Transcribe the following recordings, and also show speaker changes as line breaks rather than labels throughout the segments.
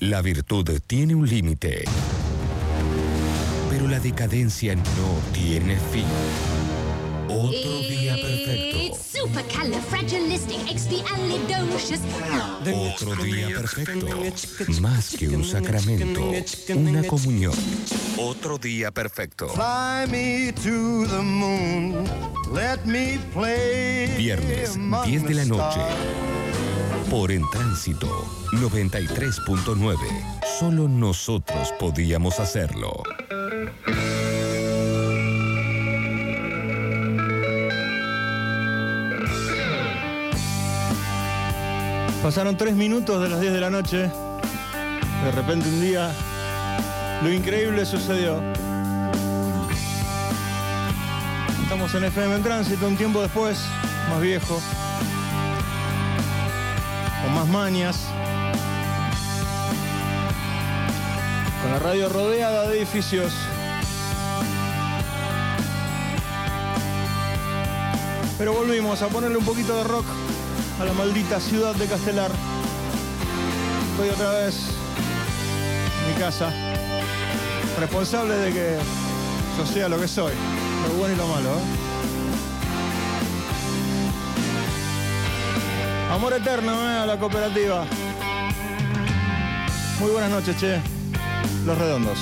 La virtud tiene un límite, pero la decadencia no tiene fin. Otro día perfecto. Otro día perfecto. Más que un sacramento, una comunión. Otro día perfecto. Viernes, 10 de la noche. Por En Tránsito 93.9. Solo nosotros podíamos hacerlo.
Pasaron tres minutos de las 10 de la noche. De repente un día, lo increíble sucedió. Estamos en FM en tránsito un tiempo después, más viejo, más mañas, con la radio rodeada de edificios. Pero volvimos a ponerle un poquito de rock a la maldita ciudad de Castelar. Estoy otra vez mi casa, responsable de que yo sea lo que soy, lo bueno y lo malo. ¿eh? Amor eterno ¿eh? a la cooperativa. Muy buenas noches, che. Los redondos.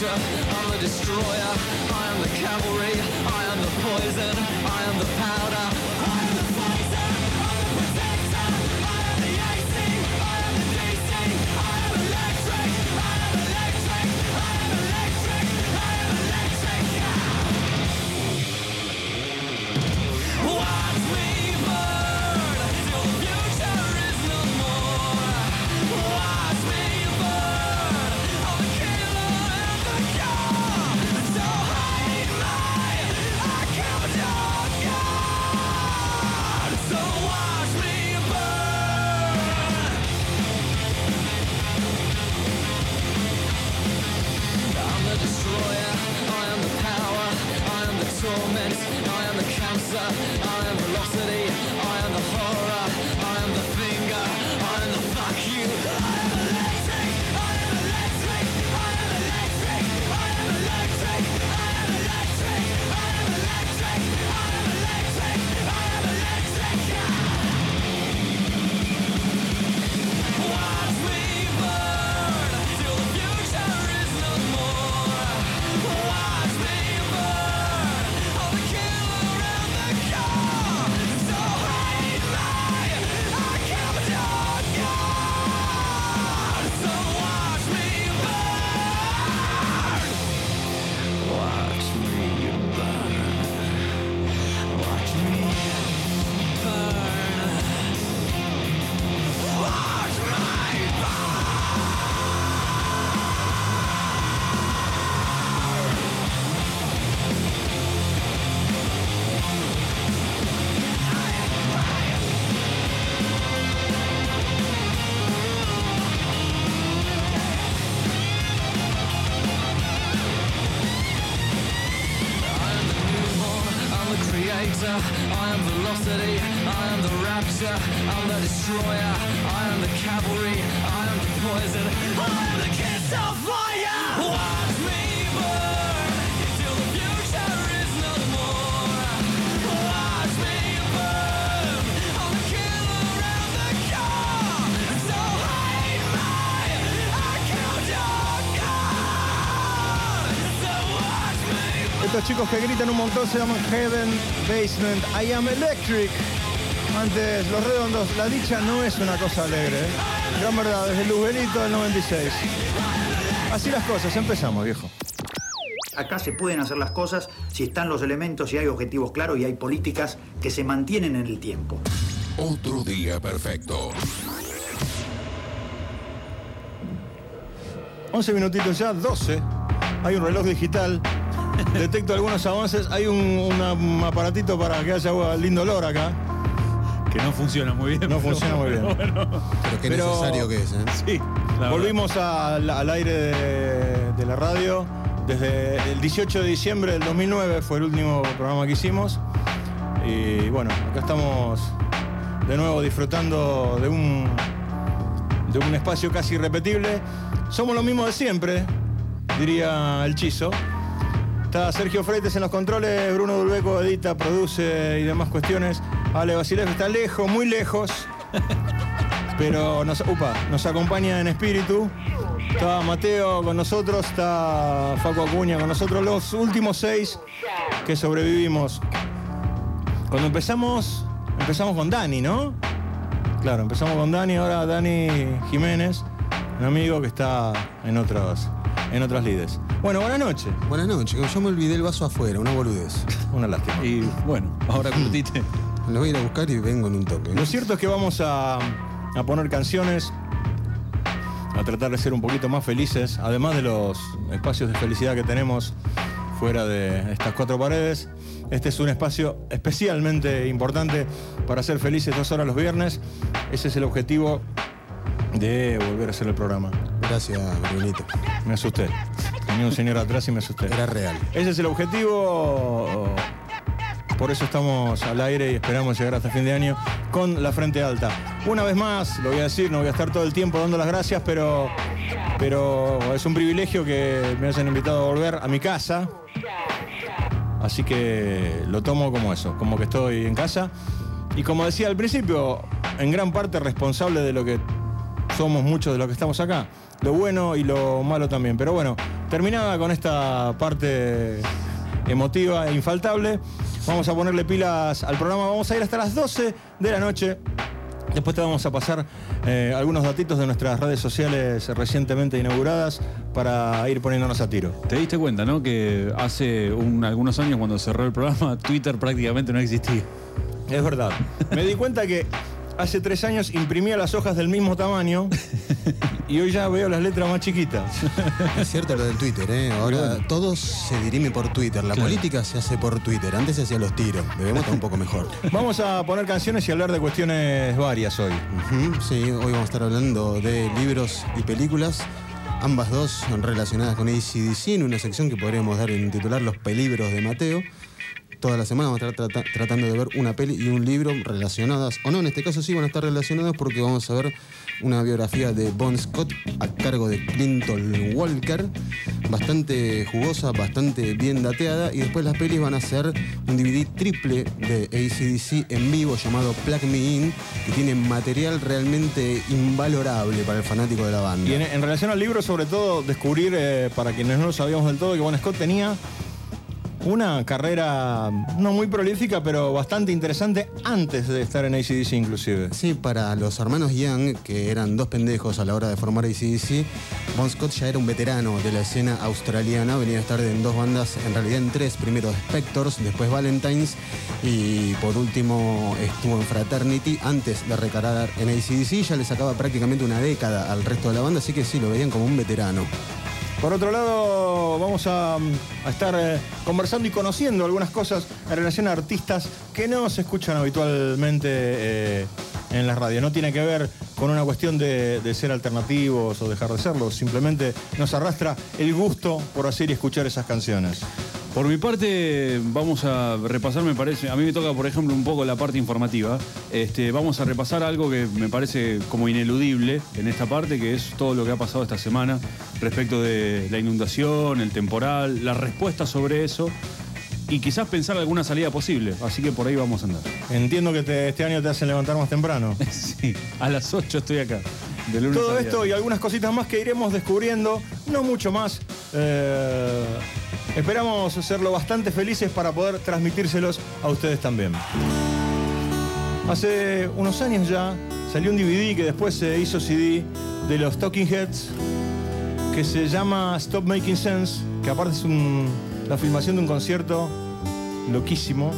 The
chicos que gritan un montón se llaman Heaven Basement. I am electric. Antes, los redondos, la dicha no es una cosa alegre. ¿eh? Gran verdad, desde Luzbelito del 96. Así las cosas, empezamos, viejo.
Acá se pueden hacer las cosas si están los elementos, si hay objetivos claros y hay políticas que se mantienen en el tiempo.
Otro día perfecto.
11 minutitos ya, 12. Hay un reloj digital. Detecto algunos avances. Hay un, un aparatito para que haya lindo olor acá.
Que no funciona muy bien.
No
pero
funciona muy bien.
bueno.
Pero qué
Pero-
necesario que es, ¿eh?
Sí. la
Volvimos al, al aire de, de la radio desde el 18 de diciembre del 2009, fue el último programa que hicimos. Y bueno, acá estamos de nuevo disfrutando de un, de un espacio casi irrepetible. Somos lo mismo de siempre, diría el Chizo. Está Sergio Freites en los controles, Bruno Dulbeco edita, produce y demás cuestiones. Ale Basilev está lejos, muy lejos. Pero nos, upa, nos acompaña en espíritu. Está Mateo con nosotros, está Facu Acuña con nosotros, los últimos seis que sobrevivimos. Cuando empezamos, empezamos con Dani, ¿no? Claro, empezamos con Dani, ahora Dani Jiménez, un amigo que está en otras, en otras lides. Bueno, buenas noches.
Buenas noches, yo me olvidé el vaso afuera, una boludez.
Una lástima.
Y bueno, ahora curtite.
Lo voy a ir a buscar y vengo en un toque.
Lo cierto es que vamos a, a poner canciones, a tratar de ser un poquito más felices, además de los espacios de felicidad que tenemos fuera de estas cuatro paredes. Este es un espacio especialmente importante para ser felices dos horas los viernes. Ese es el objetivo de volver a hacer el programa.
Gracias, Brunito.
Me asusté. Tenía un señor atrás y me asusté.
Era real.
Ese es el objetivo. Por eso estamos al aire y esperamos llegar hasta fin de año con la frente alta. Una vez más, lo voy a decir, no voy a estar todo el tiempo dando las gracias, pero, pero es un privilegio que me hayan invitado a volver a mi casa. Así que lo tomo como eso, como que estoy en casa. Y como decía al principio, en gran parte responsable de lo que somos muchos de los que estamos acá. Lo bueno y lo malo también. Pero bueno, terminada con esta parte emotiva e infaltable, vamos a ponerle pilas al programa. Vamos a ir hasta las 12 de la noche. Después te vamos a pasar eh, algunos datitos de nuestras redes sociales recientemente inauguradas para ir poniéndonos a tiro.
Te diste cuenta, ¿no? Que hace un- algunos años cuando cerró el programa, Twitter prácticamente no existía.
Es verdad. Me di cuenta que hace tres años imprimía las hojas del mismo tamaño y hoy ya veo las letras más chiquitas.
Es cierto lo del Twitter, ¿eh? Ahora todo se dirime por Twitter. La política se hace por Twitter. Antes se hacían los tiros. Debemos estar un poco mejor.
Vamos a poner canciones y hablar de cuestiones varias hoy.
Sí, hoy vamos a estar hablando de libros y películas. Ambas dos son relacionadas con ACDC en una sección que podríamos dar en titular Los pelibros de Mateo. Toda la semana vamos a estar trata- tratando de ver una peli y un libro relacionadas, o no, en este caso sí van a estar relacionados porque vamos a ver una biografía de Bon Scott a cargo de Clinton Walker, bastante jugosa, bastante bien dateada, y después las pelis van a ser un DVD triple de ACDC en vivo llamado Plug Me In, que tiene material realmente invalorable para el fanático de la banda.
Y en, en relación al libro, sobre todo, descubrir, eh, para quienes no lo sabíamos del todo, que Bon Scott tenía una carrera no muy prolífica, pero bastante interesante antes de estar en ACDC inclusive.
Sí, para los hermanos Young, que eran dos pendejos a la hora de formar ACDC, Bon Scott ya era un veterano de la escena australiana, venía a estar en dos bandas, en realidad en tres, primero Spectors, después Valentines y por último estuvo en Fraternity antes de recalar en ACDC, ya le sacaba prácticamente una década al resto de la banda, así que sí, lo veían como un veterano.
Por otro lado, vamos a, estar eh, conversando y conociendo algunas cosas en relación a artistas que no se escuchan habitualmente eh, en la radio. No tiene que ver con una cuestión de, de ser alternativos o dejar de serlo, simplemente nos arrastra el gusto por hacer y escuchar esas canciones.
Por mi parte, vamos a repasar, me parece, a mí me toca, por ejemplo, un poco la parte informativa. Este, vamos a repasar algo que me parece como ineludible en esta parte, que es todo lo que ha pasado esta semana respecto de la inundación, el temporal, la respuesta sobre eso y quizás pensar alguna salida posible. Así que por ahí vamos a andar.
Entiendo que te- este año te hacen levantar más temprano.
Sí, a las 8 estoy acá. de lunes
Todo
a
esto y algunas cositas más que iremos descubriendo, no mucho más. Eh, esperamos serlo bastante felices para poder transmitírselos a ustedes también. Hace unos años ya salió un DVD que después se hizo CD de los Talking Heads que se llama Stop Making Sense, que aparte es un- la filmación de un concierto loquísimo.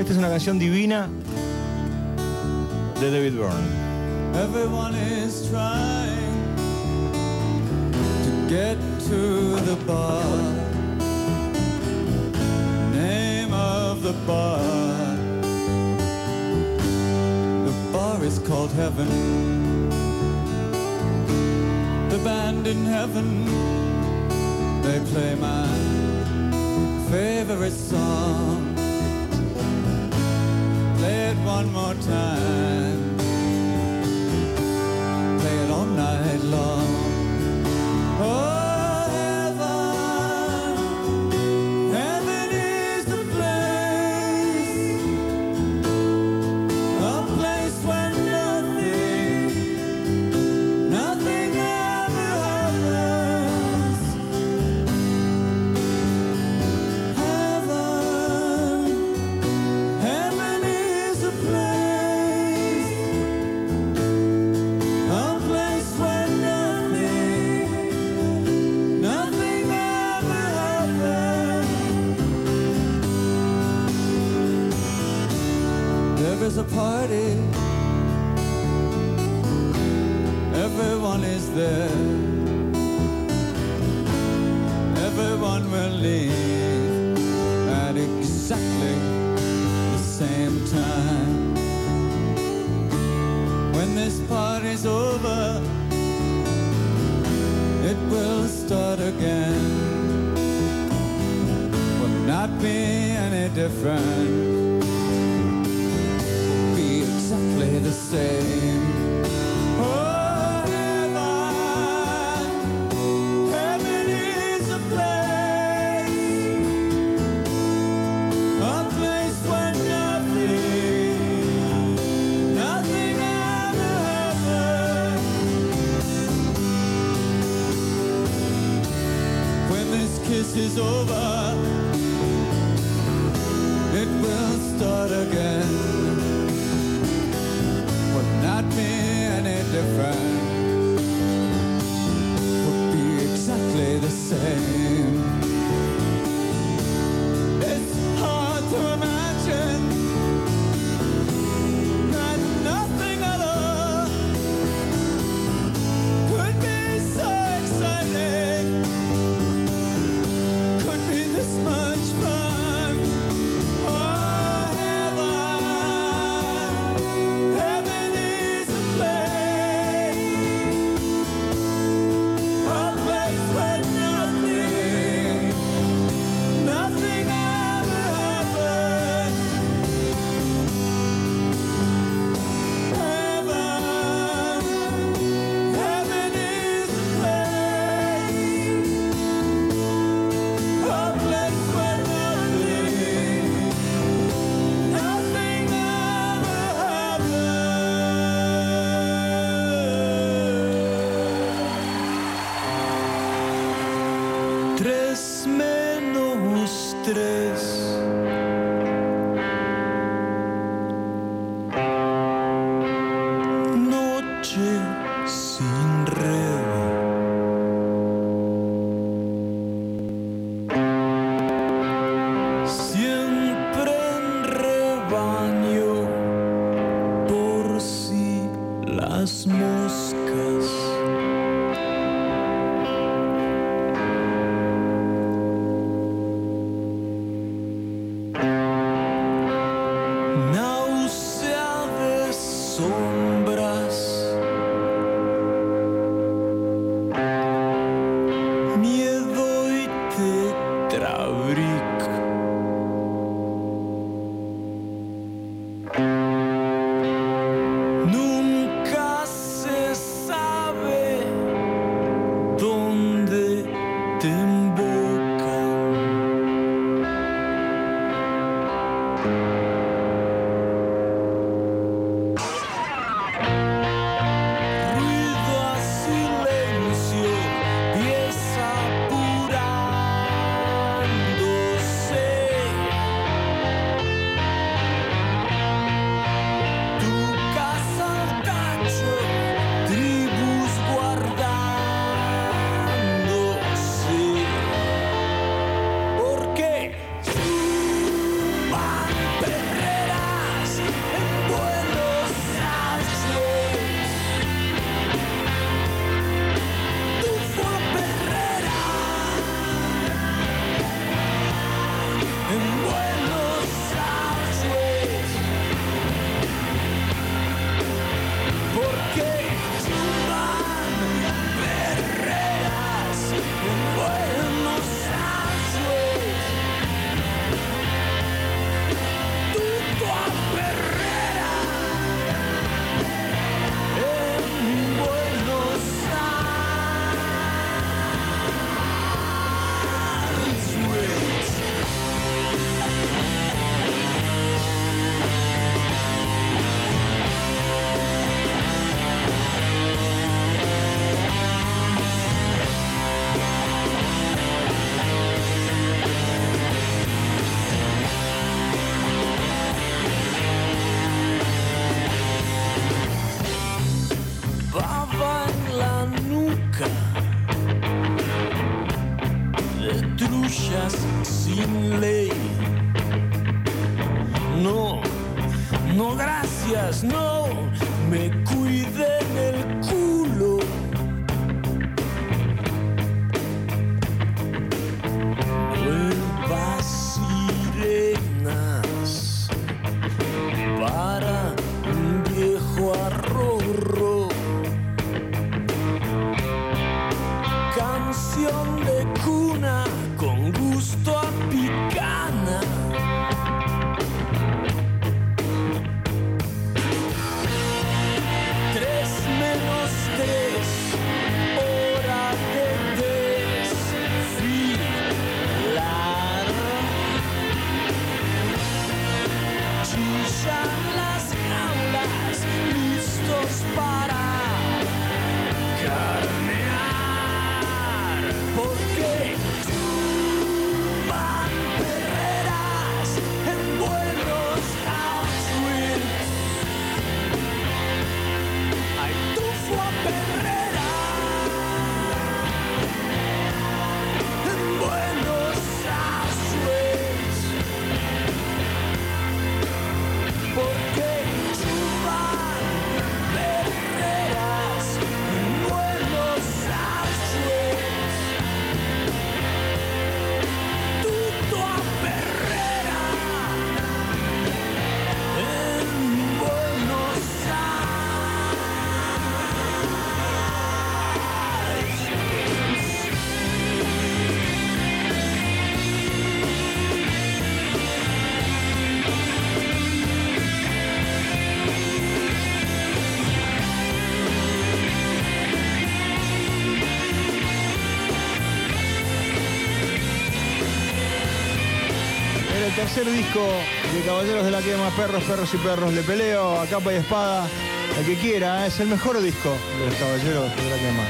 Esta es una canción divina de David Byrne.
Everyone is trying to get to the bar. Name of the bar. The bar is called Heaven. The band in heaven, they play my favorite song. Play it one more time play it all night long. Oh, is a party. Everyone is there. Everyone will leave at exactly the same time. When this party's over, it will start again. Will not be any different.
Tercer disco de Caballeros de la Quema, Perros, Perros y Perros. Le peleo a capa y espada el que quiera. ¿eh? Es el mejor disco de los Caballeros de la Quema.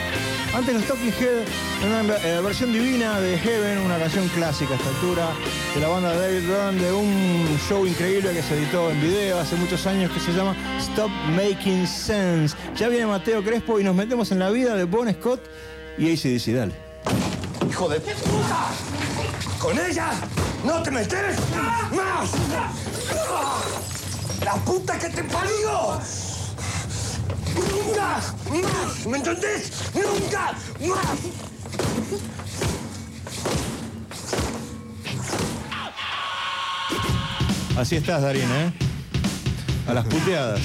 Antes los Talking Head, una eh, versión divina de Heaven, una canción clásica a esta altura, de la banda David Byrne, de un show increíble que se editó en video hace muchos años que se llama Stop Making Sense. Ya viene Mateo Crespo y nos metemos en la vida de Bon Scott y ACDC. Dale.
¡Hijo de puta! ¡Con ella no te metes más! ¡La puta que te parió! ¡Nunca más! ¿Me entendés? ¡Nunca más!
Así estás, Darín, ¿eh? A las puteadas.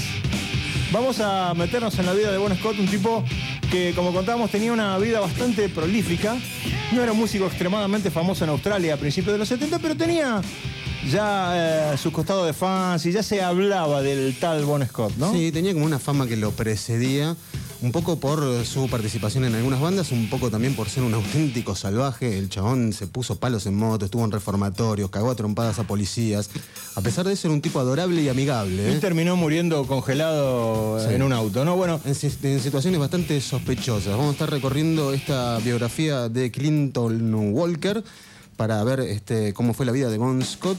Vamos a meternos en la vida de Bon Scott, un tipo que, como contábamos, tenía una vida bastante prolífica. No era un músico extremadamente famoso en Australia a principios de los 70, pero tenía ya eh, su costado de fans y ya se hablaba del tal Bon Scott, ¿no?
Sí, tenía como una fama que lo precedía, un poco por su participación en algunas bandas, un poco también por ser un auténtico salvaje. El chabón se puso palos en moto, estuvo en reformatorios, cagó a trompadas a policías. A pesar de ser un tipo adorable y amigable.
Y
¿eh?
terminó muriendo congelado
Sí.
en un auto, ¿no? Bueno,
En, en situaciones bastante sospechosas. Vamos a estar recorriendo esta biografía de Clinton Walker para ver este, cómo fue la vida de Bon Scott.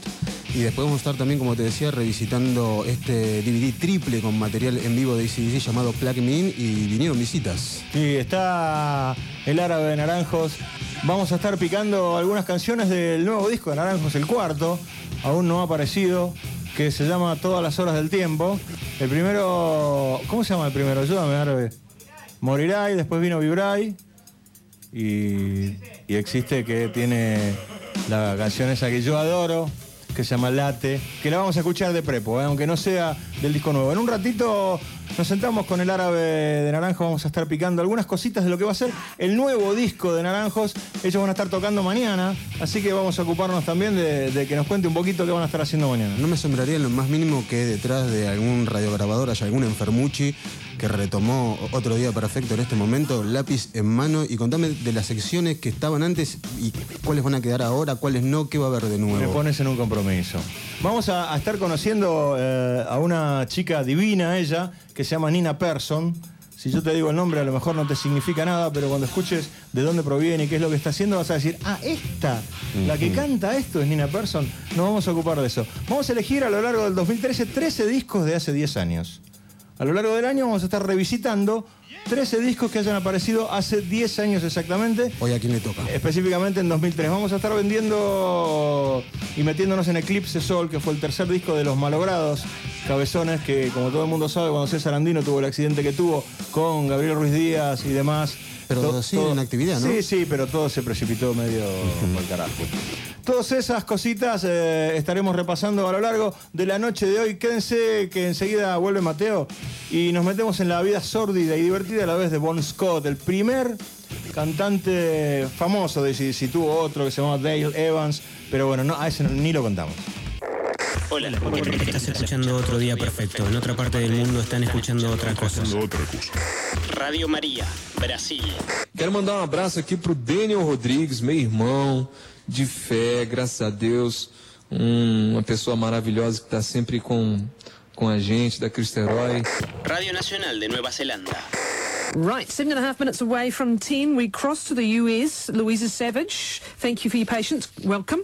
Y después vamos a estar también, como te decía, revisitando este DVD triple con material en vivo de ACDC llamado Plug Me y vinieron visitas.
Sí, está el árabe de Naranjos. Vamos a estar picando algunas canciones del nuevo disco de Naranjos, el cuarto. Aún no ha aparecido, que se llama Todas las horas del tiempo. El primero. ¿Cómo se llama el primero? Ayúdame, árabe. Moriray, después vino Vibray. Y, y existe que tiene la canción esa que yo adoro, que se llama Late, que la vamos a escuchar de prepo, ¿eh? aunque no sea del disco nuevo. En un ratito nos sentamos con el árabe de Naranjo, vamos a estar picando algunas cositas de lo que va a ser el nuevo disco de Naranjos. Ellos van a estar tocando mañana, así que vamos a ocuparnos también de, de que nos cuente un poquito qué van a estar haciendo mañana.
No me asombraría en lo más mínimo que detrás de algún radiograbador haya algún enfermuchi que retomó otro día perfecto en este momento, lápiz en mano, y contame de las secciones que estaban antes y cuáles van a quedar ahora, cuáles no, qué va a haber de
Me
nuevo.
pones en un compromiso. Vamos a, a estar conociendo eh, a una chica divina, ella, que se llama Nina Persson. Si yo te digo el nombre, a lo mejor no te significa nada, pero cuando escuches de dónde proviene y qué es lo que está haciendo, vas a decir, ah, esta, la que canta esto es Nina Persson. Nos vamos a ocupar de eso. Vamos a elegir a lo largo del 2013 13 discos de hace 10 años. A lo largo del año vamos a estar revisitando 13 discos que hayan aparecido hace 10 años exactamente.
Hoy a quién le toca.
Específicamente en 2003. Vamos a estar vendiendo y metiéndonos en Eclipse Sol, que fue el tercer disco de Los Malogrados Cabezones, que como todo el mundo sabe, cuando César Andino tuvo el accidente que tuvo con Gabriel Ruiz Díaz y demás.
Pero
to-
siguen en actividad, ¿no?
Sí, sí, pero todo se precipitó medio por carajo. Todas esas cositas eh, estaremos repasando a lo largo de la noche de hoy. Quédense que enseguida vuelve Mateo y nos metemos en la vida sórdida y divertida a la vez de Bon Scott, el primer cantante famoso de si, si tuvo otro que se llamaba Dale Evans, pero bueno, no, a ese ni lo contamos.
Hola, estás escuchando otro día perfecto. En otra parte del mundo están escuchando otra cosa. Radio María, Brasil.
Quero mandar um abraço aqui pro Daniel Rodrigues, meu irmão, de fé, graças a Deus. Um- uma pessoa maravilhosa que está sempre com, com a gente, da Cristo Herói.
Radio Nacional de Nueva Zelanda.
Right, seven and a half minutes away from 10. We cross to the US. Louisa Savage, thank you for your patience. Welcome.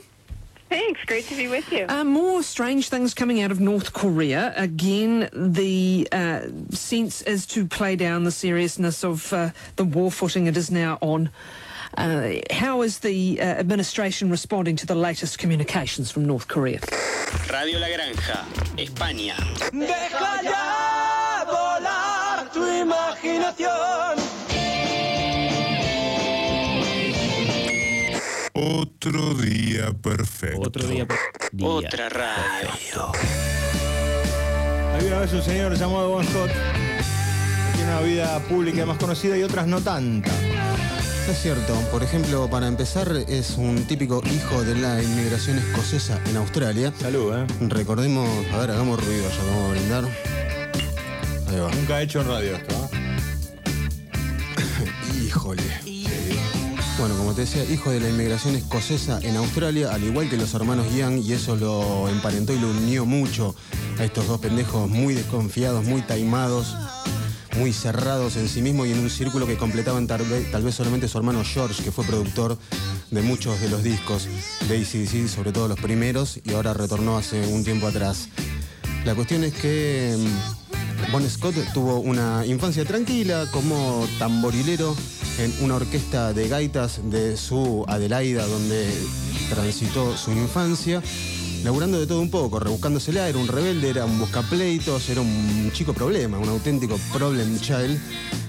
Thanks. Great to be with you.
Uh, more strange things coming out of North Korea. Again, the uh, sense is to play down the seriousness of uh, the war footing it is now on. Uh, how is the uh, administration responding to the latest communications from North Korea?
Radio La Granja, España.
Deja ya volar tu imaginación.
Otro día perfecto.
Otro día. Otra radio.
Había vez un señor llamado Bon Scott, que tiene una vida pública más conocida y otras no tanta.
Es cierto, por ejemplo, para empezar, es un típico hijo de la inmigración escocesa en Australia.
Salud, ¿eh?
Recordemos, a ver, hagamos ruido, ya vamos a brindar. Ahí va.
Nunca he hecho en radio esto, ¿eh?
Híjole. Bueno, como te decía, hijo de la inmigración escocesa en Australia, al igual que los hermanos Young, y eso lo emparentó y lo unió mucho a estos dos pendejos muy desconfiados, muy taimados, muy cerrados en sí mismos y en un círculo que completaban tal vez, tal vez solamente su hermano George, que fue productor de muchos de los discos de ACDC, sobre todo los primeros, y ahora retornó hace un tiempo atrás. La cuestión es que mm, Bon Scott tuvo una infancia tranquila como tamborilero en una orquesta de gaitas de su Adelaida, donde transitó su infancia, laburando de todo un poco, rebuscándosela, era un rebelde, era un buscapleitos, era un chico problema, un auténtico problem child,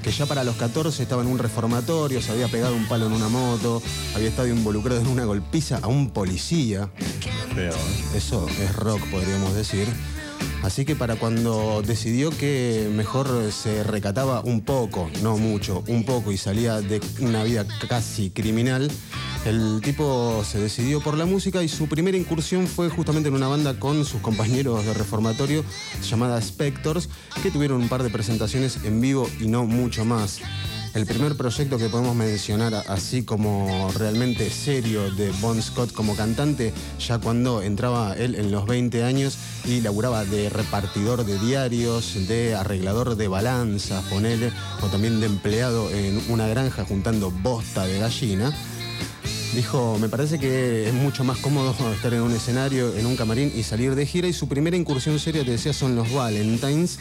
que ya para los 14 estaba en un reformatorio, se había pegado un palo en una moto, había estado involucrado en una golpiza a un policía. Eso es rock, podríamos decir. Así que para cuando decidió que mejor se recataba un poco, no mucho, un poco y salía de una vida casi criminal, el tipo se decidió por la música y su primera incursión fue justamente en una banda con sus compañeros de reformatorio llamada Spectors, que tuvieron un par de presentaciones en vivo y no mucho más. El primer proyecto que podemos mencionar así como realmente serio de Bon Scott como cantante, ya cuando entraba él en los 20 años y laburaba de repartidor de diarios, de arreglador de balanzas, ponele, o también de empleado en una granja juntando bosta de gallina. Dijo, me parece que es mucho más cómodo estar en un escenario, en un camarín y salir de gira. Y su primera incursión seria, te decía, son los Valentines.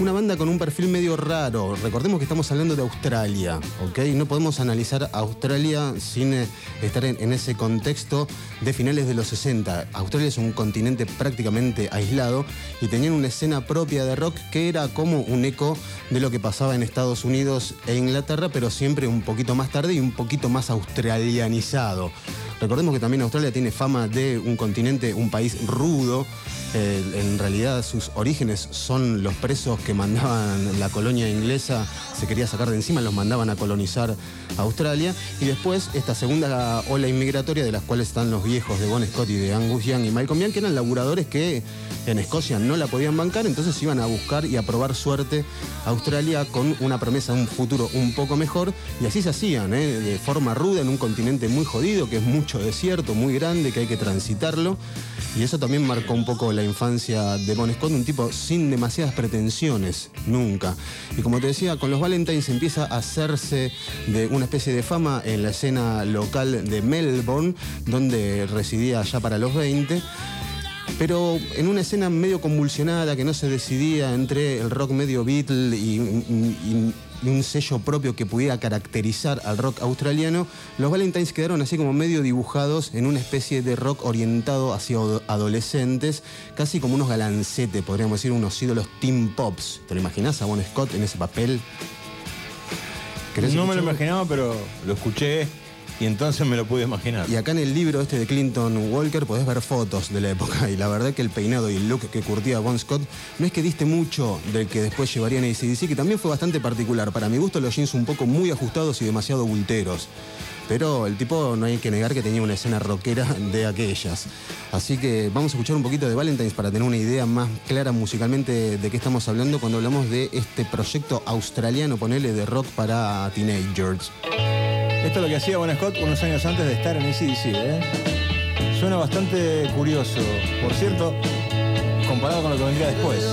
Una banda con un perfil medio raro. Recordemos que estamos hablando de Australia, ¿ok? No podemos analizar Australia sin eh, estar en, en ese contexto de finales de los 60. Australia es un continente prácticamente aislado y tenían una escena propia de rock que era como un eco de lo que pasaba en Estados Unidos e Inglaterra, pero siempre un poquito más tarde y un poquito más australianizado. Recordemos que también Australia tiene fama de un continente, un país rudo. En realidad sus orígenes son los presos que mandaban la colonia inglesa, se quería sacar de encima, los mandaban a colonizar Australia. Y después esta segunda ola inmigratoria, de las cuales están los viejos de Bon Scott y de Angus Young y Malcolm Young, que eran laburadores que en Escocia no la podían bancar, entonces iban a buscar y a probar suerte a Australia con una promesa de un futuro un poco mejor. Y así se hacían, ¿eh? de forma ruda, en un continente muy jodido, que es mucho desierto, muy grande, que hay que transitarlo. Y eso también marcó un poco la infancia de Bon Scott, un tipo sin demasiadas pretensiones, nunca. Y como te decía, con los Valentines empieza a hacerse de una especie de fama en la escena local de Melbourne, donde residía ya para los 20 pero en una escena medio convulsionada que no se decidía entre el rock medio Beatle y, un sello propio que pudiera caracterizar al rock australiano, los Valentines quedaron así como medio dibujados en una especie de rock orientado hacia ado- adolescentes, casi como unos galancetes, podríamos decir, unos ídolos teen pops. ¿Te lo imaginas a Bon Scott en ese papel? ¿Querés
No me lo imaginaba, pero lo escuché y entonces me lo pude imaginar.
Y acá en el libro este de Clinton Walker podés ver fotos de la época y la verdad que el peinado y el look que curtía Bon Scott no es que diste mucho del que después llevarían a ACDC, que también fue bastante particular. Para mi gusto los jeans un poco muy ajustados y demasiado bulteros. Pero el tipo no hay que negar que tenía una escena rockera de aquellas. Así que vamos a escuchar un poquito de Valentines para tener una idea más clara musicalmente de qué estamos hablando cuando hablamos de este proyecto australiano, ponele, de rock para teenagers.
Esto es lo que hacía Bon Scott unos años antes de estar en ACDC, ¿eh? Suena bastante curioso. Por cierto, comparado con lo que vendría después.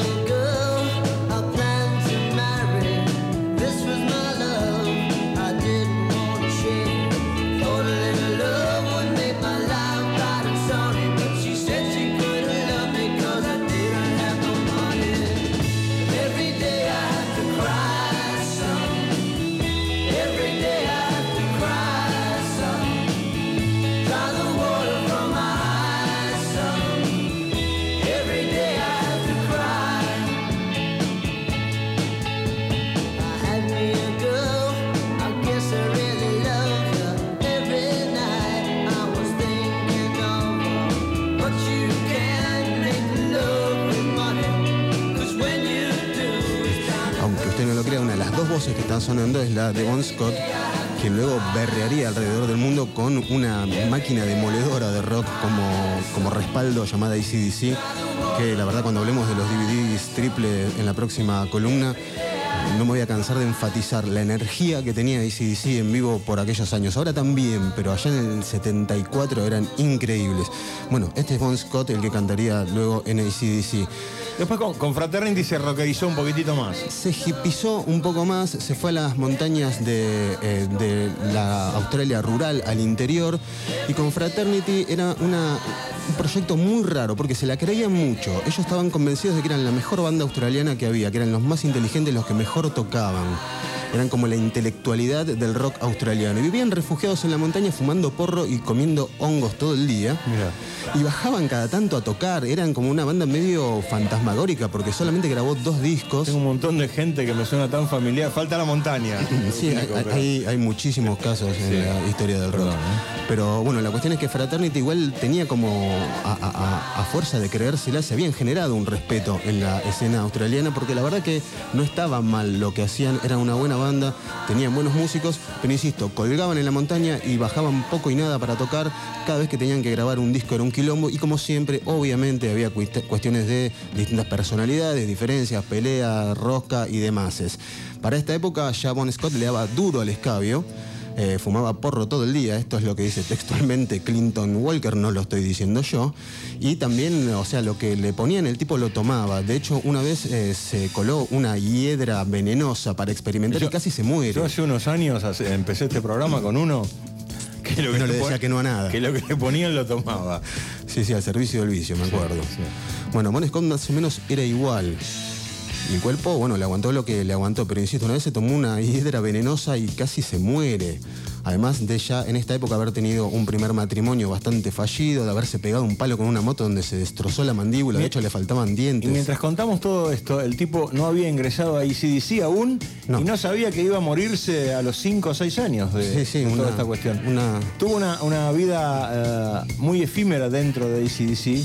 Que están sonando es la de Bon Scott, quien luego berrearía alrededor del mundo con una máquina demoledora de rock como, como respaldo llamada ACDC, que la verdad cuando hablemos de los DVDs triple en la próxima columna, no me voy a cansar de enfatizar la energía que tenía ACDC en vivo por aquellos años. Ahora también, pero allá en el 74 eran increíbles. Bueno, este es Bon Scott el que cantaría luego en ACDC.
Después con, con se rockerizó un poquitito más.
Se hipisó un poco más, se fue a las montañas de, eh, de la Australia rural al interior y con Fraternity era un proyecto muy raro porque se la creían mucho. Ellos estaban convencidos de que eran la mejor banda australiana que había, que eran los más inteligentes, los que mejor tocaban. Eran como la intelectualidad del rock australiano. Y vivían refugiados en la montaña fumando porro y comiendo hongos todo el día. Y bajaban cada tanto a tocar. Eran como una banda medio fantasmagórica porque solamente grabó dos discos.
Tengo un montón de gente que me suena tan familiar. Falta la montaña.
Sí, hay,
pero-
hay- hay muchísimos casos en la historia del rock.
Perdón, ¿eh?
Pero bueno, la cuestión es que Fraternity igual tenía como, a, a- a- a fuerza de creérsela, se habían generado un respeto en la escena australiana, porque la verdad que no estaba mal lo que hacían, era una buena banda, tenían buenos músicos, pero insisto, colgaban en la montaña y bajaban poco y nada para tocar, cada vez que tenían que grabar un disco era un quilombo, y como siempre, obviamente había cuest- cuestiones de distintas personalidades, diferencias, pelea, rosca y demás. Para esta época ya Bon Scott le daba duro al escabio, eh, fumaba porro todo el día, esto es lo que dice textualmente Clinton Walker, no lo estoy diciendo yo, y también, o sea, lo que le ponían el tipo lo tomaba, de hecho una vez eh, se coló una hiedra venenosa para experimentar y casi se muere.
Yo hace unos años hace- empecé este programa con uno que lo que
No le decía que no a nada.
Que lo que le ponían lo tomaba.
Sí, sí, al servicio del vicio, me acuerdo. Bueno, Bon Scott más o menos era igual. Y el cuerpo, bueno, le aguantó lo que le aguantó, pero insisto, una vez se tomó una hiedra venenosa y casi se muere. Además de ya en esta época haber tenido un primer matrimonio bastante fallido, de haberse pegado un palo con una moto donde se destrozó la mandíbula, de hecho le faltaban
Y
dientes.
mientras contamos todo esto, el tipo no había ingresado a ICDC aún y no sabía que iba a morirse a los 5 o 6 años de,
Sí, sí,
de toda
una-
esta cuestión.
una-
Tuvo una, una vida eh, muy efímera dentro de ICDC,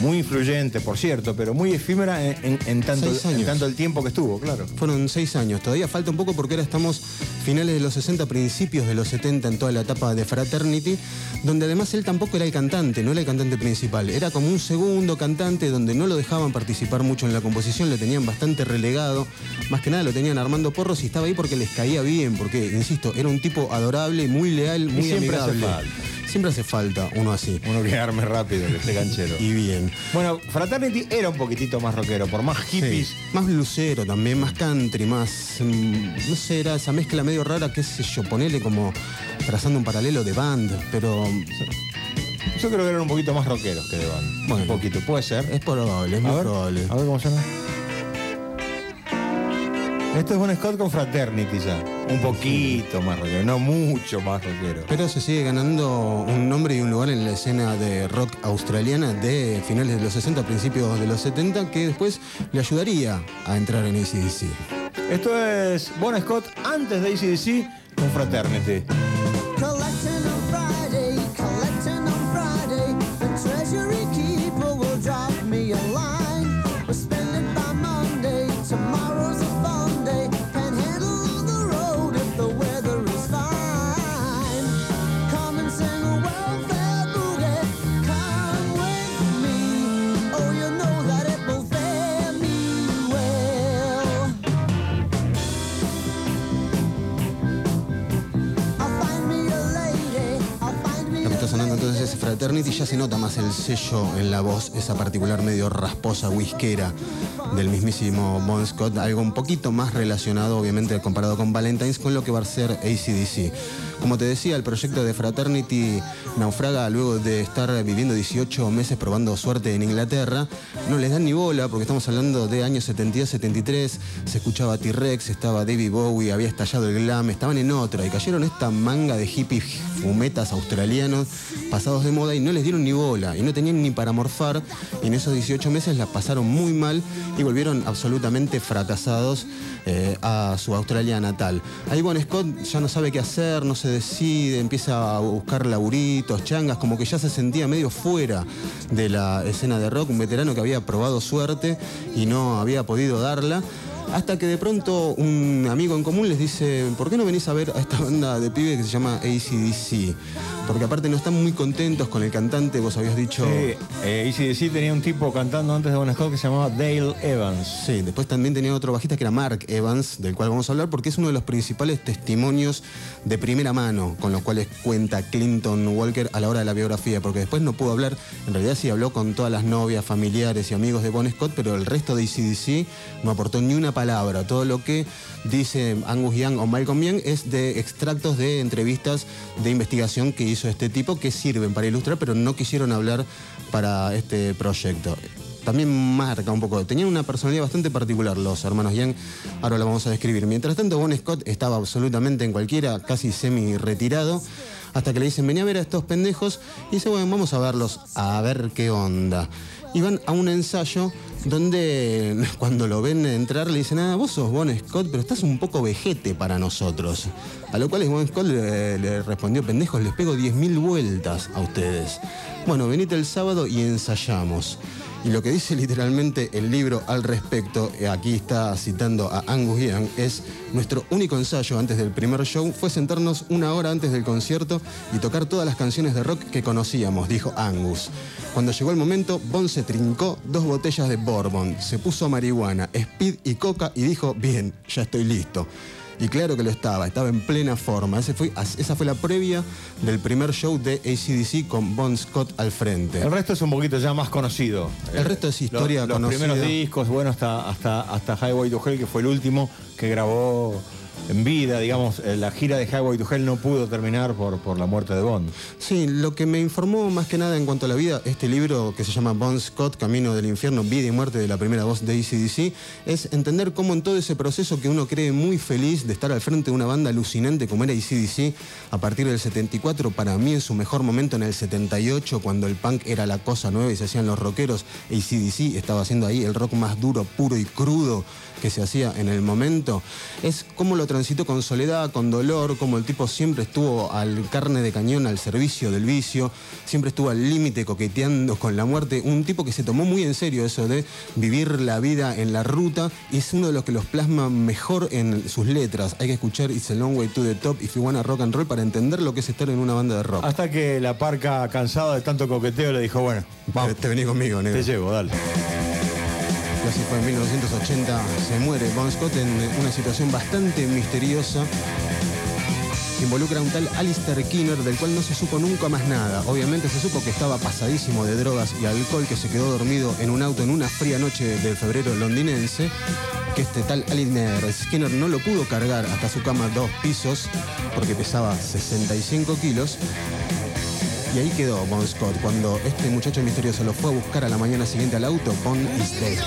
muy influyente, por cierto, pero muy efímera en, en- en tanto, en tanto el tiempo que estuvo, claro.
Fueron seis años. Todavía falta un poco porque ahora estamos finales de los 60, principios de los 70 en toda la etapa de Fraternity, donde además él tampoco era el cantante, no era el cantante principal. Era como un segundo cantante donde no lo dejaban participar mucho en la composición, lo tenían bastante relegado. Más que nada lo tenían Armando Porros y estaba ahí porque les caía bien, porque, insisto, era un tipo adorable, muy leal, muy
siempre hace
amigable.
falta.
Siempre hace falta uno así.
Uno que arme rápido, que esté canchero.
Y bien.
Bueno, Fraternity era un poquitito más rockero, por más hippies.
Sí, Más blusero también, más country, más. mm, no sé, era esa mezcla medio rara, qué sé yo, ponele como trazando un paralelo de band, pero.
Yo creo que eran un poquito más rockeros que de band.
Bueno.
un poquito, puede ser.
Es probable, es
A
muy
ver,
probable.
A ver cómo suena. Esto es Bon Scott con Fraternity ya. Un poquito más rockero, no mucho más rockero.
Pero se sigue ganando un nombre y un lugar en la escena de rock australiana de finales de los 60, principios de los 70, que después le ayudaría a entrar en ACDC.
Esto es Bon Scott antes de ACDC con Fraternity.
Collecting on Friday, collecting on Friday. The treasury keeper will drop me a
Fraternity, ya se nota más el sello en la voz, esa particular medio rasposa, whiskera del mismísimo Bon Scott, algo un poquito más relacionado, obviamente, comparado con Valentine's, con lo que va a ser ACDC. Como te decía, el proyecto de Fraternity naufraga luego de estar viviendo 18 meses probando suerte en Inglaterra. No les dan ni bola porque estamos hablando de años 72-73, se escuchaba T-Rex, estaba David Bowie, había estallado el glam, estaban en otra y cayeron esta manga de hippies fumetas australianos pasados de moda y no les dieron ni bola y no tenían ni para morfar y en esos 18 meses la pasaron muy mal y volvieron absolutamente fracasados eh, a su Australia natal. Ahí Bon Scott ya no sabe qué hacer, no se decide, empieza a buscar laburitos, changas, como que ya se sentía medio fuera de la escena de rock, un veterano que había probado suerte y no había podido darla. Hasta que de pronto un amigo en común les dice, ¿por qué no venís a ver a esta banda de pibe que se llama ACDC? porque aparte no están muy contentos con el cantante, vos habías dicho...
Sí, eh, ACDC tenía un tipo cantando antes de Bon Scott que se llamaba Dale Evans.
Sí, después también tenía otro bajista que era Mark Evans, del cual vamos a hablar, porque es uno de los principales testimonios de primera mano con los cuales cuenta Clinton Walker a la hora de la biografía, porque después no pudo hablar, en realidad sí habló con todas las novias, familiares y amigos de Bon Scott, pero el resto de ACDC no aportó ni una palabra. Todo lo que dice Angus Young o Malcolm Young es de extractos de entrevistas de investigación que hizo este tipo que sirven para ilustrar, pero no quisieron hablar para este proyecto. También marca un poco, tenían una personalidad bastante particular los hermanos Young, ahora lo vamos a describir. Mientras tanto, Bon Scott estaba absolutamente en cualquiera, casi semi retirado, hasta que le dicen, vení a ver a estos pendejos, y dice, bueno, vamos a verlos, a ver qué onda. Y van a un ensayo donde cuando lo ven entrar le dicen, ah, vos sos Bon Scott, pero estás un poco vejete para nosotros. A lo cual Bon Scott le, le respondió, pendejos, les pego 10.000 vueltas a ustedes. Bueno, venite el sábado y ensayamos. Y lo que dice literalmente el libro al respecto, eh, aquí está citando a Angus Young, es nuestro único ensayo antes del primer show fue sentarnos una hora antes del concierto y tocar todas las canciones de rock que conocíamos, dijo Angus. Cuando llegó el momento, Bon se trincó dos botellas de bourbon, se puso marihuana, speed y coca y dijo, bien, ya estoy listo. Y claro que lo estaba, estaba en plena forma. Ese fue, esa fue la previa del primer show de ACDC con Bon Scott al frente.
El resto es un poquito ya más conocido.
El resto es historia
los, los
conocida.
primeros discos, bueno, hasta, hasta, hasta Highway to Hell, que fue el último que grabó en vida, digamos, eh, la gira de Highway to Hell no pudo terminar por, por la muerte de Bond.
Sí, lo que me informó más que nada en cuanto a la vida, este libro que se llama Bon Scott, Camino del Infierno, Vida y Muerte de la primera voz de ACDC, es entender cómo en todo ese proceso que uno cree muy feliz de estar al frente de una banda alucinante como era ACDC, a partir del 74, para mí en su mejor momento en el 78, cuando el punk era la cosa nueva y se hacían los rockeros, ACDC estaba haciendo ahí el rock más duro, puro y crudo que se hacía en el momento, es cómo lo transitó con soledad, con dolor, como el tipo siempre estuvo al carne de cañón, al servicio del vicio, siempre estuvo al límite coqueteando con la muerte, un tipo que se tomó muy en serio eso de vivir la vida en la ruta y es uno de los que los plasma mejor en sus letras. Hay que escuchar It's a Long Way to the Top if you wanna rock and roll para entender lo que es estar en una banda de rock.
Hasta que la parca, cansada de tanto coqueteo, le dijo, bueno, vamos.
Te vení conmigo, negro.
Te llevo, dale.
Y así fue en 1980, se muere Bon Scott en una situación bastante misteriosa que involucra a un tal Alistair Kinner del cual no se supo nunca más nada. Obviamente se supo que estaba pasadísimo de drogas y alcohol, que se quedó dormido en un auto en una fría noche de febrero londinense, que este tal Alistair Skinner no lo pudo cargar hasta su cama dos pisos porque pesaba 65 kilos. Y ahí quedó Bon Scott. Cuando este muchacho misterioso lo fue a buscar a la mañana siguiente al auto, Bon is.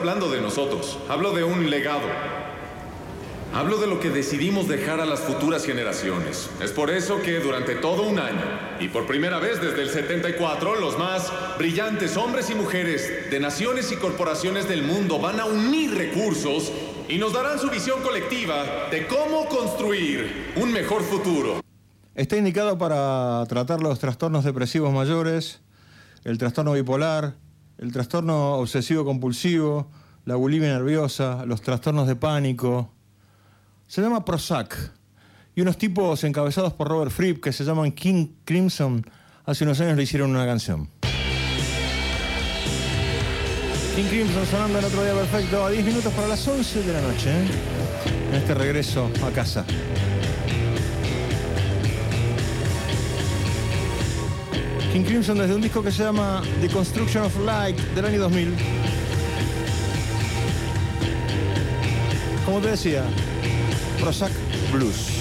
Hablando de nosotros, hablo de un legado. Hablo de lo que decidimos dejar a las futuras generaciones. Es por eso que durante todo un año, y por primera vez desde el 74, los más brillantes hombres y mujeres de naciones y corporaciones del mundo van a unir recursos y nos darán su visión colectiva de cómo construir un mejor futuro.
Está indicado para tratar los trastornos depresivos mayores, el trastorno bipolar, el trastorno obsesivo compulsivo, la bulimia nerviosa, los trastornos de pánico. Se llama Prozac. Y unos tipos encabezados por Robert Fripp que se llaman King Crimson, hace unos años le hicieron una canción. King Crimson sonando en otro día perfecto a 10 minutos para las 11 de la noche. ¿eh? En este regreso a casa. King Crimson desde un disco que se llama The Construction of Light del año 2000. Como te decía, Prozac Blues.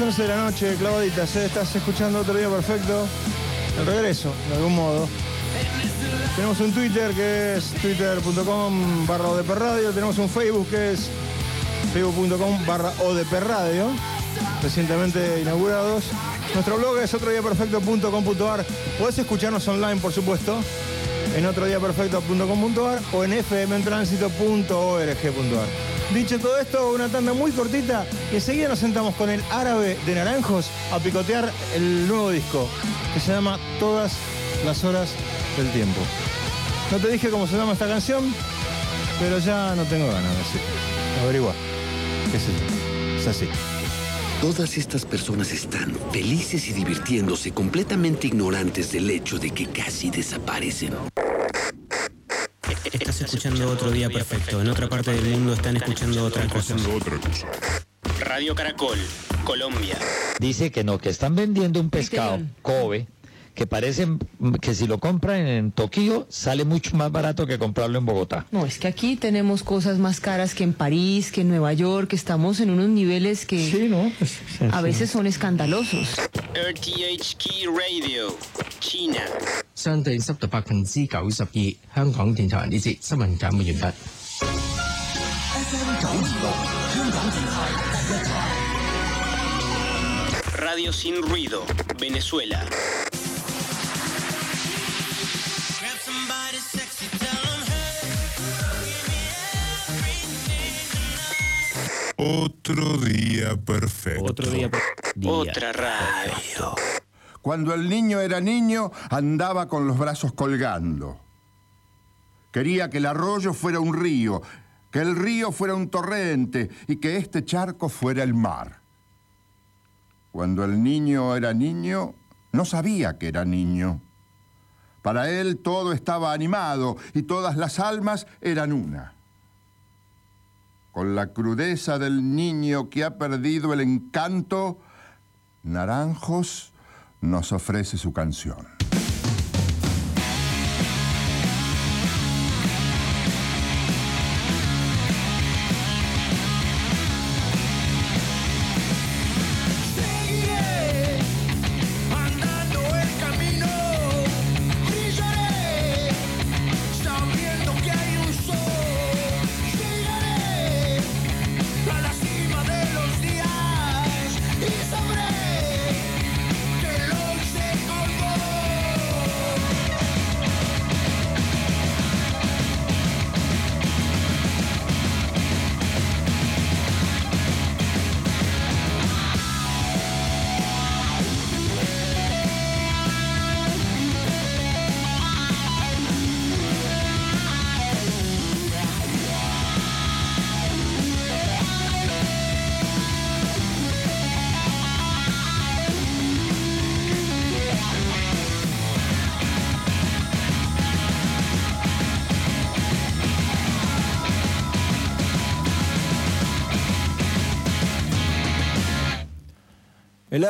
Las 11 de la noche, clavaditas, ¿eh? estás escuchando otro día perfecto. El regreso, de algún modo. Tenemos un Twitter que es twitter.com barra Radio. Tenemos un Facebook que es facebook.com barra Radio. Recientemente inaugurados. Nuestro blog es otrodiaperfecto.com.ar. Podés escucharnos online, por supuesto, en otrodiaperfecto.com.ar o en fmtransito.org.ar. Dicho todo esto, una tanda muy cortita y enseguida nos sentamos con el árabe de Naranjos a picotear el nuevo disco que se llama Todas las horas del tiempo. No te dije cómo se llama esta canción, pero ya no tengo ganas de decir. Averigua. ¿Qué es? Es así.
Todas estas personas están felices y divirtiéndose, completamente ignorantes del hecho de que casi desaparecen.
Estás escuchando otro día perfecto. En otra parte del mundo están escuchando otra cosa. Radio Caracol, Colombia.
Dice que no, que están vendiendo un pescado, Kobe, que parece que si lo compran en Tokio sale mucho más barato que comprarlo en Bogotá.
No, es que aquí tenemos cosas más caras que en París, que en Nueva York, que estamos en unos niveles que
sí, ¿no?
a veces son escandalosos.
RTHK Radio, China.
相对湿度百分之九十二，香港电台呢节新闻简报完毕。
FM 九二六，香港电台第一台。
Radio Sin Ruido, Venezuela.
Otro día perfecto.
Otro día Otra radio.
Cuando el niño era niño, andaba con los brazos colgando. Quería que el arroyo fuera un río, que el río fuera un torrente y que este charco fuera el mar. Cuando el niño era niño, no sabía que era niño. Para él todo estaba animado y todas las almas eran una. Con la crudeza del niño que ha perdido el encanto, Naranjos nos ofrece su canción.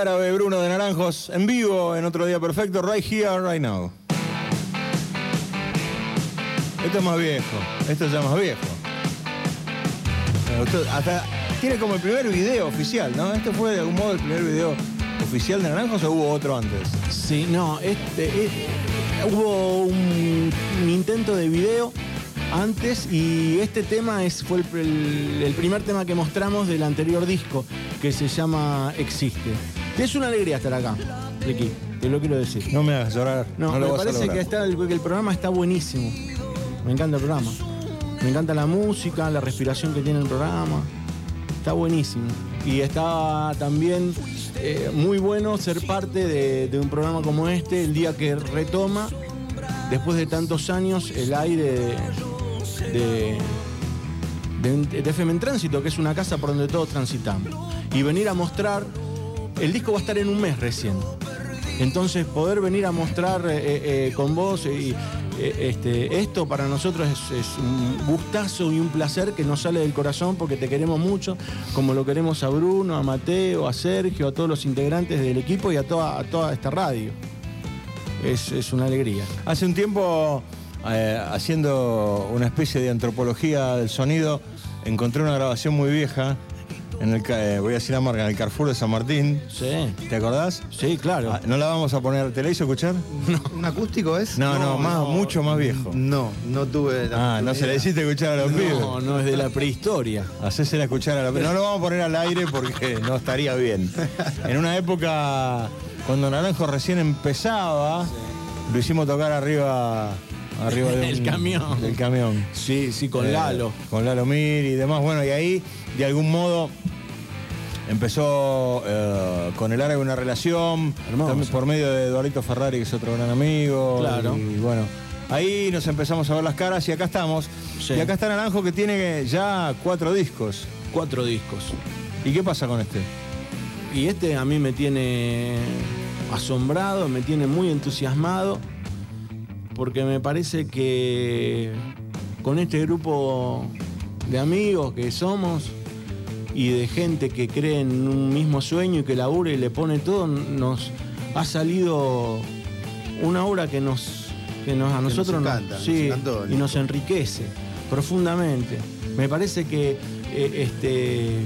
Árabe Bruno de Naranjos en vivo en otro día perfecto, right here, right now. Esto es más viejo, esto ya más viejo. Hasta Tiene como el primer video oficial, ¿no? ¿Este fue de algún modo el primer video oficial de Naranjos o hubo otro antes?
Sí, no, este, hubo un, intento de video antes y este tema es, fue el primer tema que mostramos del anterior disco que se llama Existe. Es una alegría estar acá, Ricky, te lo quiero decir.
No me hagas llorar.
No,
no lo
me
vas
parece que, está, el, que el programa está buenísimo. Me encanta el programa. Me encanta la música, la respiración que tiene el programa. Está buenísimo. Y está también eh, muy bueno ser parte de, de un programa como este, el día que retoma, después de tantos años, el aire de, de, de FM en Tránsito, que es una casa por donde todos transitamos. Y venir a mostrar, el disco va a estar en un mes recién. Entonces poder venir a mostrar eh, eh, con vos y, eh, este, esto para nosotros es, un gustazo y un placer que nos sale del corazón porque te queremos mucho, como lo queremos a Bruno, a Mateo, a Sergio, a todos los integrantes del equipo y a toda, esta radio. Es, una alegría.
Hace un tiempo, eh, haciendo una especie de antropología del sonido, encontré una grabación muy vieja. En el, ca- eh, voy a decir la marca, en el Carrefour de San Martín.
Sí.
¿Te acordás?
Sí, claro.
Ah, no la vamos a poner. ¿Te la hizo escuchar?
¿Un acústico es?
No, no, más, mucho más viejo.
No, no tuve la
Ah, no se la hiciste escuchar a los pibes.
No, no es de la prehistoria.
Hacésela escuchar a los pibes. No lo vamos a poner al aire porque no estaría bien. En una época, cuando Naranjo recién empezaba, lo hicimos tocar arriba. Arriba de
El camión.
Del camión.
Sí, sí, con
Eh,
Lalo.
Con Lalo Mir y demás. Bueno, y ahí, de algún modo, empezó eh, con el área una relación.
Hermoso.
también por medio de Eduardito Ferrari, que es otro gran amigo.
Claro.
Y bueno, ahí nos empezamos a ver las caras y acá estamos.
Sí.
Y acá está Naranjo que tiene ya cuatro discos.
Cuatro discos.
¿Y qué pasa con este?
Y este a mí me tiene asombrado, me tiene muy entusiasmado, porque me parece que con este grupo de amigos que somos y de gente que cree en un mismo sueño y que labura y le pone todo, nos ha salido una obra que nos, que nos a
nos
nosotros nos-
encanta, nos
sí,
encantó,
y nos enriquece profundamente. Me parece que eh, este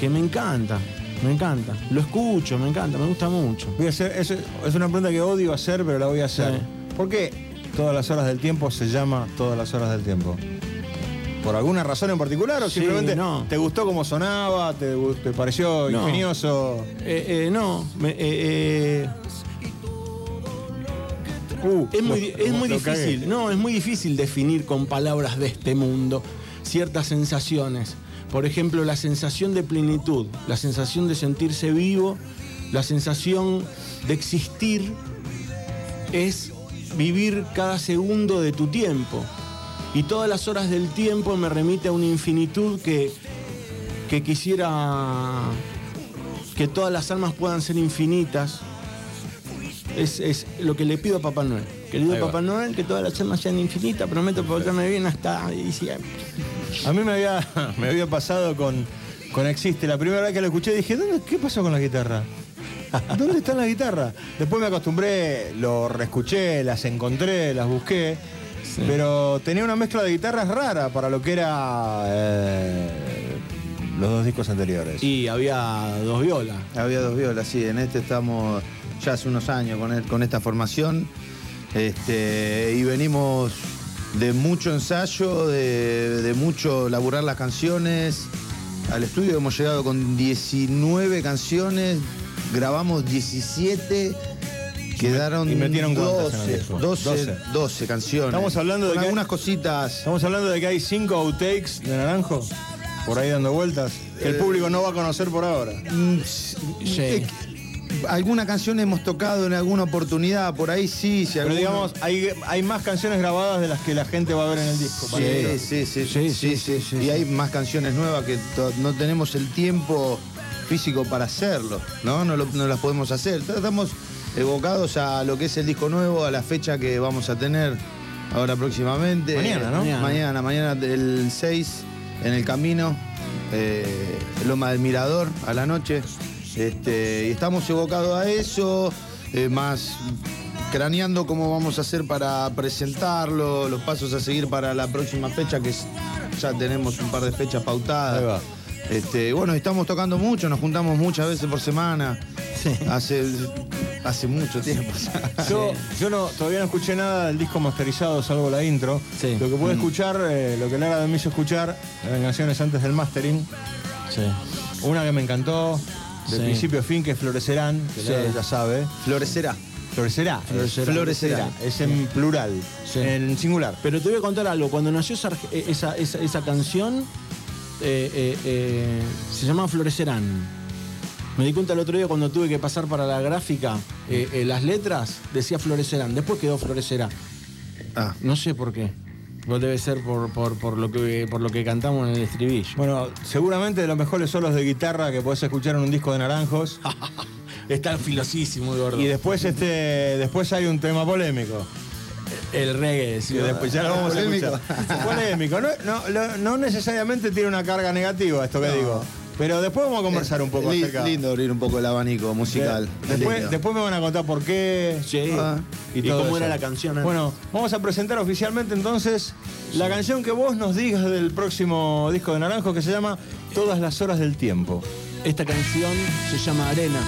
que me encanta, me encanta. Lo escucho, me encanta, me gusta mucho.
Voy a hacer, es, es una pregunta que odio hacer, pero la voy a hacer.
Sí.
¿Por qué todas las horas del tiempo se llama todas las horas del tiempo? ¿Por alguna razón en particular o
Sí,
simplemente
no.
te gustó cómo sonaba, te, pareció
No.
ingenioso?
Eh, eh, no, me- eh,
Uh,
es muy,
lo-
di- es muy
lo cagué.
difícil, no, es muy difícil definir con palabras de este mundo ciertas sensaciones. Por ejemplo, la sensación de plenitud, la sensación de sentirse vivo, la sensación de existir es vivir cada segundo de tu tiempo. Y todas las horas del tiempo me remite a una infinitud que, que quisiera que todas las almas puedan ser infinitas. Es, es lo que le pido a Papá Noel. Que le digo
Ahí
a
va.
Papá Noel que todas las almas sean infinitas, prometo portarme bien hasta diciembre.
A mí me había, me había pasado con, con Existe. La primera vez que lo escuché dije, ¿dónde, ¿qué pasó con la guitarra? ¿Dónde está la guitarra? Después me acostumbré, lo reescuché, las encontré, las busqué. Pero tenía una mezcla de guitarras rara para lo que era eh, los dos discos anteriores.
Y había dos violas.
Había dos violas, sí. En este estamos ya hace unos años con, el- con esta formación. Este, y venimos de mucho ensayo, de, de mucho laburar las canciones. Al estudio hemos llegado con 19 canciones, grabamos 17, quedaron
y metieron cuántas en el
12,
disco?
12,
12.
12 canciones.
Estamos hablando de que-
algunas cositas.
Estamos hablando de que hay cinco outtakes de Naranjo por ahí dando vueltas que el
Eh,
público no va a conocer por ahora.
Mm, eh, Alguna canción hemos tocado en alguna oportunidad, por ahí sí. Si
Pero
alguna-
digamos, hay, hay más canciones grabadas de las que la gente va a ver en el disco.
Sí, sí, sí, sí, sí, sí, Y hay más canciones nuevas que no tenemos el tiempo físico para hacerlo, ¿no? No, lo- no las podemos hacer. Estamos evocados a lo que es el disco nuevo, a la fecha que vamos a tener ahora próximamente.
Mañana, ¿no?
Mañana, mañana, el 6 en el camino, eh, Loma del Mirador, a la noche. Este, y estamos evocados a eso, eh, más craneando cómo vamos a hacer para presentarlo, los pasos a seguir para la próxima fecha, que es- ya tenemos un par de fechas pautadas. Este, bueno, estamos tocando mucho, nos juntamos muchas veces por semana. Hace, hace mucho tiempo.
Yo, yo no, todavía no escuché nada del disco masterizado, salvo la intro. Lo que pude
Mm.
escuchar, eh, lo que Lara me hizo escuchar, eran canciones antes del mastering. Una que me encantó, de
Sí.
principio a fin, que Florecerán, que
Sí.
Lara ya sabe.
Florecerá.
Florecerá.
Florecerá.
Florecerá. Es en plural, en singular.
Pero te voy a contar algo. Cuando nació esa, esa, esa- esa canción, eh, eh, eh, se llamaba Florecerán. Me di cuenta el otro día cuando tuve que pasar para la gráfica, las letras decía Florecerán. Después quedó Florecerá.
Ah.
No sé por qué. Pues debe ser por, por, por lo que, por lo que cantamos en el estribillo.
Bueno, seguramente de los mejores solos de guitarra que podés escuchar en un disco de Naranjos.
Está filosísimo, gordo.
Y después este, después hay un tema polémico.
El reggae, sí.
Y después ya lo vamos
Polémico.
a escuchar. Polémico. No, no, lo- no necesariamente tiene una carga negativa esto que
No.
digo. Pero después vamos a conversar un poco
Li-
acerca.
Lindo abrir un poco el abanico musical.
Después,
Lindo.
después me van a contar por qué.
Ah.
Y cómo
eso.
era la canción antes.
Bueno, vamos a presentar oficialmente entonces la canción que vos nos digas del próximo disco de Naranjo que se llama Todas las horas del tiempo.
Esta canción se llama Arena.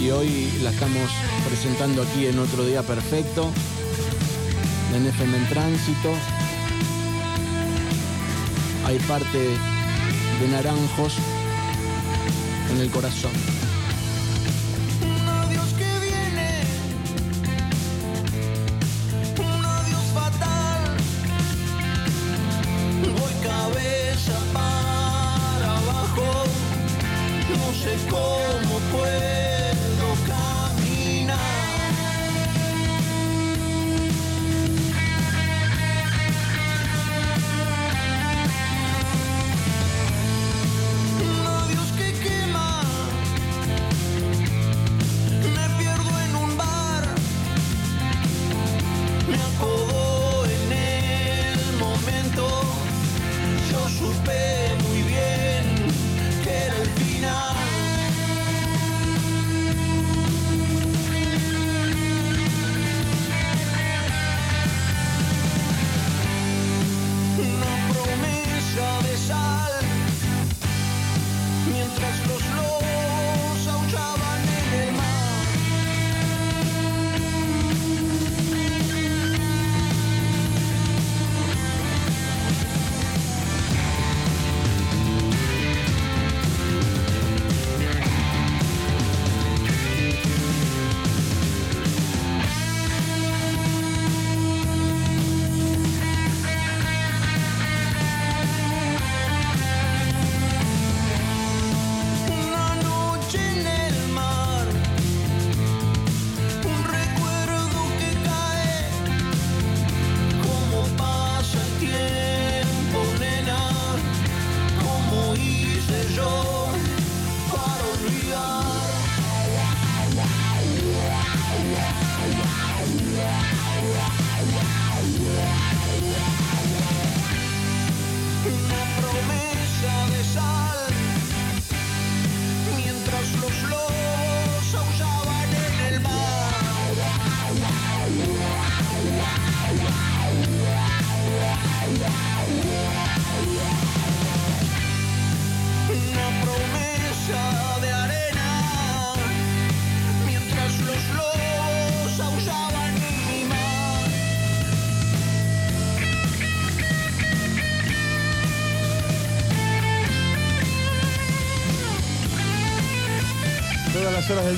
Y hoy la estamos presentando aquí en otro día perfecto. En FM en Tránsito. Hay parte de naranjos en el corazón.
Cabeza para abajo, no sé cómo puedo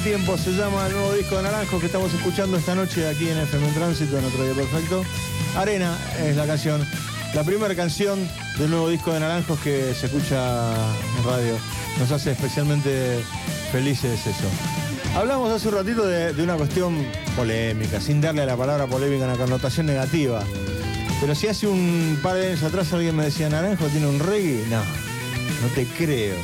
tiempo
se llama el nuevo disco de Naranjo que estamos escuchando esta noche aquí en FM en Tránsito, en otro día perfecto. Arena es la canción, la primera canción del nuevo disco de Naranjos que se escucha en radio. Nos hace especialmente felices eso. Hablamos hace un ratito de, de una cuestión polémica, sin darle a la palabra polémica una connotación negativa. Pero si hace un par de años atrás alguien me decía, Naranjo tiene un reggae, no, no te creo.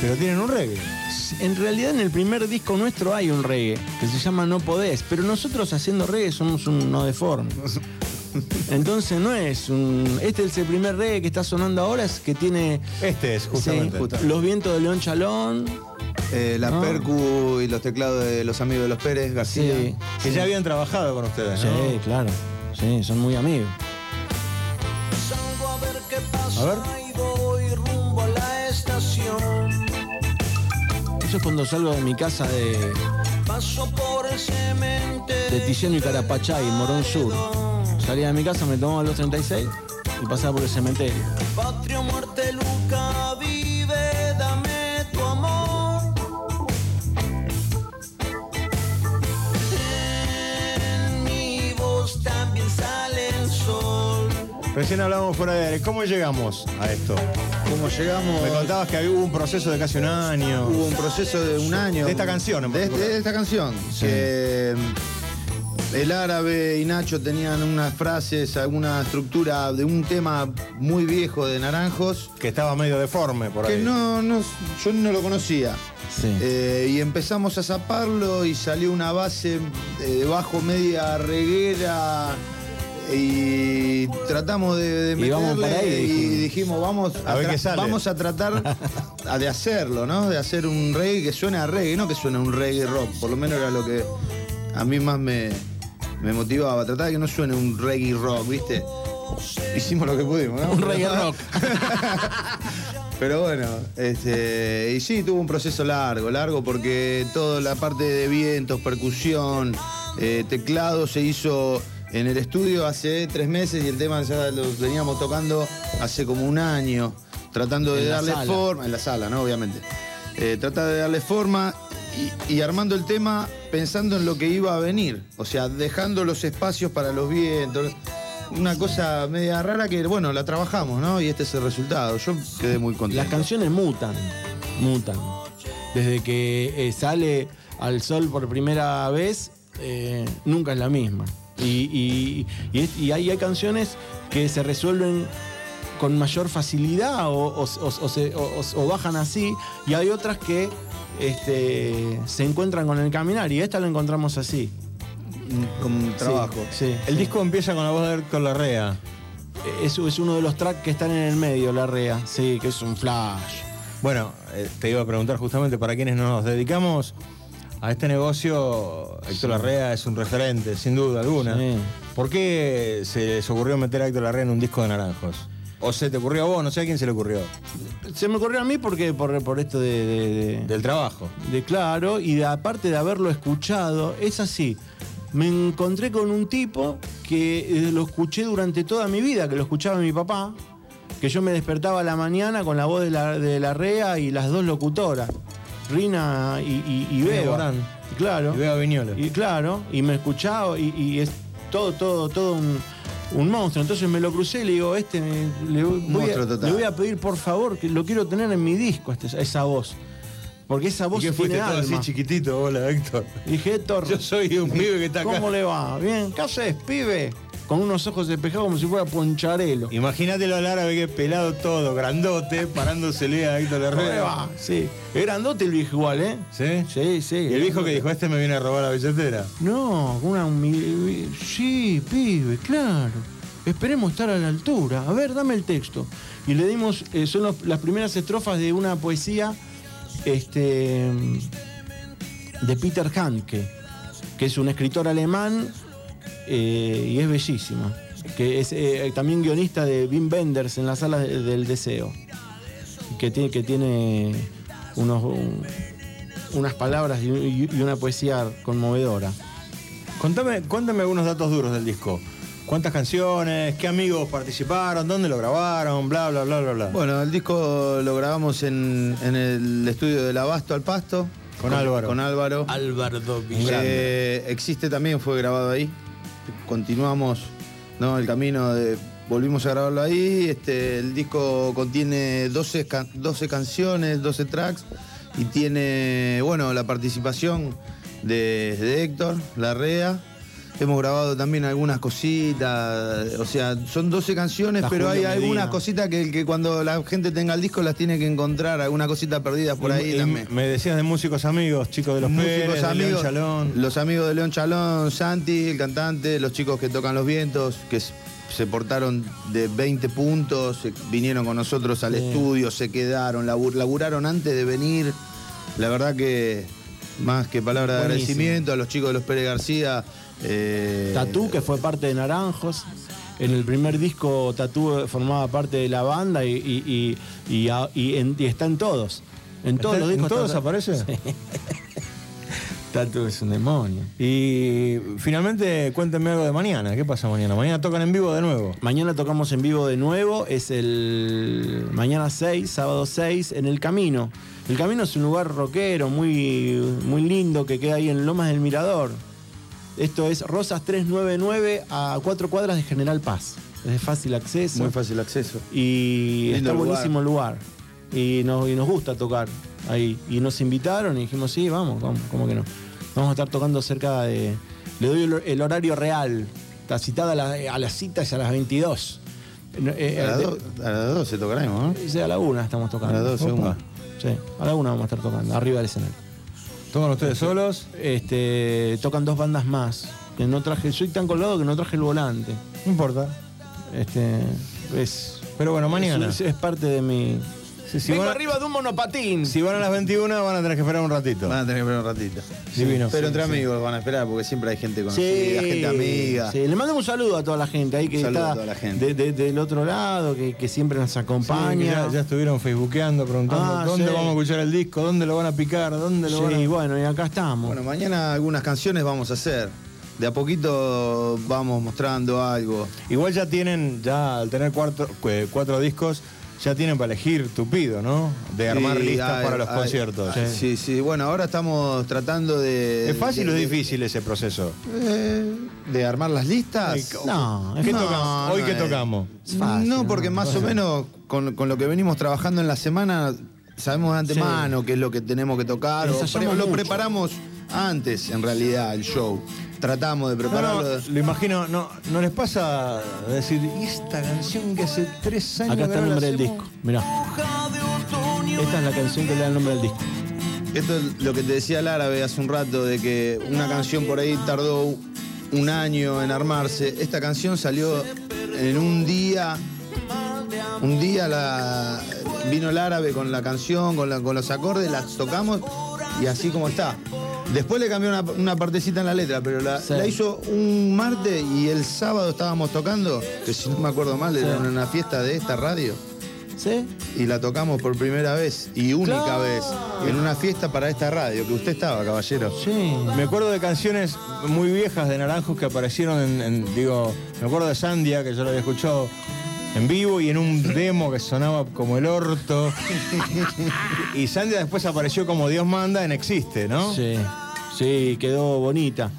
Pero tienen un reggae.
En realidad en el primer disco nuestro hay un reggae que se llama No Podés, pero nosotros haciendo reggae somos un no deforme. Entonces no es un. Este es el primer reggae que está sonando ahora, es que tiene.
Este es, justamente.
Sí, los vientos de León Chalón.
Eh, la
Ah.
percu y los teclados de los amigos de los Pérez, García.
Sí,
Que
sí.
ya habían trabajado con ustedes,
Sí,
¿no?
claro. Sí, son muy amigos.
A ver
Eso es cuando salgo de mi casa de,
Paso por el cementerio.
de Tiziano y Carapachay, en Morón Sur. Salía de mi casa, me tomaba los 36 y pasaba por el cementerio.
Patria muerte, Luca,
Recién hablábamos fuera de aire. ¿Cómo llegamos a esto?
¿Cómo llegamos?
Me contabas que hubo un proceso de casi un año.
Hubo un proceso de un año.
De esta canción, en
De, este- de esta canción. Que mm, el árabe y Nacho tenían unas frases, alguna estructura de un tema muy viejo de Naranjos.
Que estaba medio deforme por ahí.
Que no, no, yo no lo conocía. Eh, y empezamos a zaparlo y salió una base eh, de bajo media reguera y tratamos de, de
Y vamos
meterle
para ahí,
y
dijimos.
dijimos vamos
A ver
tra-
qué sale.
vamos a tratar a- de hacerlo, ¿no? De hacer un reggae que suene a reggae, no que suene a un reggae rock, por lo menos era lo que a mí más me, me motivaba, tratar de que no suene un reggae rock, ¿viste? Hicimos lo que pudimos, ¿no?
Un reggae rock.
Pero bueno, este, y sí, tuvo un proceso largo, largo porque toda la parte de vientos, percusión, eh, teclado se hizo en el estudio hace tres meses y el tema ya lo veníamos tocando hace como un año, tratando de
En
darle forma, en la sala, ¿no? Obviamente. Eh, tratar de darle forma y, y armando el tema pensando en lo que iba a venir, o sea, dejando los espacios para los vientos. Una cosa media rara que, bueno, la trabajamos, ¿no? Y este es el resultado. Yo quedé muy contento.
Las canciones mutan, mutan. Desde que eh, sale al sol por primera vez, eh, nunca es la misma. Y, y- y hay, hay canciones que se resuelven con mayor facilidad o, o- o- o se- o- o- o bajan así, y hay otras que este, se encuentran con el caminar, y esta la encontramos así.
Con trabajo.
Sí,
El disco empieza con la voz de Héctor Larrea.
Es, es uno de los tracks que están en el medio, la rea. Sí, que es un flash.
Bueno, eh, te iba a preguntar justamente para quienes nos dedicamos a este negocio, Héctor Larrea es un referente, sin duda alguna.
Sí.
¿Por qué se les ocurrió meter a Héctor Larrea en un disco de naranjos? ¿O se te ocurrió a vos? No sé a quién se le ocurrió.
Se me ocurrió a mí porque por, por esto de, de- de-
Del trabajo.
de claro, y de, aparte de haberlo escuchado, es así. Me encontré con un tipo que eh, lo escuché durante toda mi vida, que lo escuchaba mi papá, que yo me despertaba a la mañana con la voz de la, de la REA y las dos locutoras, Rina y, y, y Beba. Claro.
Y Beba Viñola.
Y claro, y me escuchaba y, y es todo, todo, todo un, un monstruo. Entonces me lo crucé y le digo, este voy a, le voy a pedir por favor que lo quiero tener en mi disco, este- esa voz. Porque esa voz
¿Y qué
tiene
fuiste todo así
alma.
chiquitito? Hola, Héctor.
Dije, Héctor.
Yo soy un pibe que está acá.
¿Cómo le va? Bien, ¿qué haces, pibe? Con unos ojos despejados como si fuera poncharelo.
Imagínatelo al árabe que es pelado todo, grandote, parándosele a Héctor
¿Cómo le va? Sí. Es grandote el viejo igual, ¿eh?
¿Sí?
Sí, sí.
¿Y el viejo que dijo, este me viene a robar la billetera?
No, con una humil- Sí, pibe, claro. Esperemos estar a la altura. A ver, dame el texto. Y le dimos, eh, son los- las primeras estrofas de una poesía este, de Peter Handke, que es un escritor alemán eh, y es bellísima. Que es eh, también guionista de Wim Wenders en la sala de- del deseo. Que tiene, que tiene unos, un- unas palabras y- y una poesía conmovedora.
Contame, cuéntame algunos datos duros del disco. ¿Cuántas canciones? ¿Qué amigos participaron? ¿Dónde lo grabaron? Bla, bla, bla, bla, bla.
Bueno, el disco lo grabamos en, en el estudio del Abasto al Pasto.
Con Álvaro.
Con Álvaro.
Álvaro
Eh, existe también, fue grabado ahí. Continuamos ¿no? el camino de. Volvimos a grabarlo ahí. Este, el disco contiene 12, can- 12 canciones, 12 tracks. Y tiene, bueno, la participación de, de Héctor Larrea. Hemos grabado también algunas cositas. O sea, son 12 canciones,
Está
pero hay
Medina.
algunas cositas que, que cuando la gente tenga el disco las tiene que encontrar. Alguna cosita perdida por ahí
Y-
también.
Me decías de músicos amigos, chicos de los
Músicos
Pérez, de León
amigos,
Chalón.
los amigos de León Chalón, Santi, el cantante, los chicos que tocan los vientos, que se portaron de 20 puntos, vinieron con nosotros al estudio, se quedaron, labur- laburaron antes de venir. La verdad que más que palabra de agradecimiento a los chicos de los Pérez García. Eh,
Tatú, que fue parte de Naranjos. En el primer disco Tatú formaba parte de la banda y, y- y- en- está en todos. En todos
¿Está-
los discos.
¿En todos aparece?
Tatu es un demonio.
Y finalmente cuéntenme algo de mañana. ¿Qué pasa mañana? Mañana tocan en vivo de nuevo.
Mañana tocamos en vivo de nuevo. Es el mañana 6, sábado 6, en El Camino. El Camino es un lugar rockero muy, muy lindo que queda ahí en Lomas del Mirador. Esto es Rosas 399 a cuatro cuadras de General Paz. Es de fácil acceso.
Muy fácil acceso.
Y
Lindo
está buenísimo el lugar. Y nos, y nos gusta tocar ahí. Y nos invitaron y dijimos, sí, vamos, vamos, ¿cómo que no? Vamos a estar tocando cerca de. Le doy el, horario real. Está citada a, la- a las citas a las 22. No, eh,
A las dos- a las 12 tocaremos, ¿no?
Sí, a la una estamos tocando.
A las 12,
Opa.
una.
Sí, a la una vamos a estar tocando, arriba del escenario.
¿Tocan ustedes solos?
Este, tocan dos bandas más. Que no traje, soy tan colgado que no traje el volante.
No importa.
Este, es,
Pero bueno, mañana.
Es, es parte de mi.
Sí, si
Vengo
van a-
arriba de un monopatín.
Si van a las 21 van a tener que esperar un ratito.
Van a tener que esperar un ratito.
Divino.
Pero entre
Sí,
amigos van a esperar porque siempre hay gente
Sí,
conocida, gente amiga.
sí. Le mando un saludo a toda la gente ahí que
Saludo
está
a toda la gente.
de- de- del otro lado, que, que siempre nos
Sí, que
acompaña.
ya, ya estuvieron facebookeando, preguntando
Ah,
dónde
sí.
vamos a escuchar el disco, dónde lo van a picar, dónde lo
Sí,
van a...
bueno, y acá estamos.
Bueno, mañana algunas canciones vamos a hacer. De a poquito vamos mostrando algo.
Igual ya tienen, ya al tener cuatro, cu- cuatro discos, ya tienen para elegir tupido, ¿no? De armar
Sí,
listas para los conciertos.
Sí, sí. Bueno, ahora estamos tratando de.
¿Es fácil
de-
o es difícil ese proceso?
eh, de armar las listas.
No,
¿Qué
No,
tocamos? Hoy
no
qué tocamos.
no, porque más o menos con, con lo que venimos trabajando en la semana, sabemos de antemano qué es lo que tenemos que tocar. o lo preparamos antes, en realidad, el show. Tratamos de prepararlo.
no, lo imagino, no, ¿no les pasa decir, ¿y esta canción que hace tres años
Acá está el nombre del disco. Mirá. Esta es la canción que le da el nombre del disco.
Esto es lo que te decía el árabe hace un rato, de que una canción por ahí tardó un año en armarse. Esta canción salió en un día. Un día la, vino el árabe con la canción, con, la- con los acordes, la tocamos y así como está. Después le cambió una, una partecita en la letra, pero la,
Sí.
la hizo un martes y el sábado estábamos tocando, que si no me acuerdo mal, era en una fiesta de esta radio.
¿Sí?
Y la tocamos por primera vez y única
Claro.
vez en una fiesta para esta radio, que usted estaba, caballero.
Sí.
Me acuerdo de canciones muy viejas de Naranjos que aparecieron en, en- digo, me acuerdo de Sandia, que yo lo había escuchado en vivo y en un demo que sonaba como el orto. y Sandia después apareció como Dios manda en Existe, ¿no?
Sí. Sí, quedó bonita.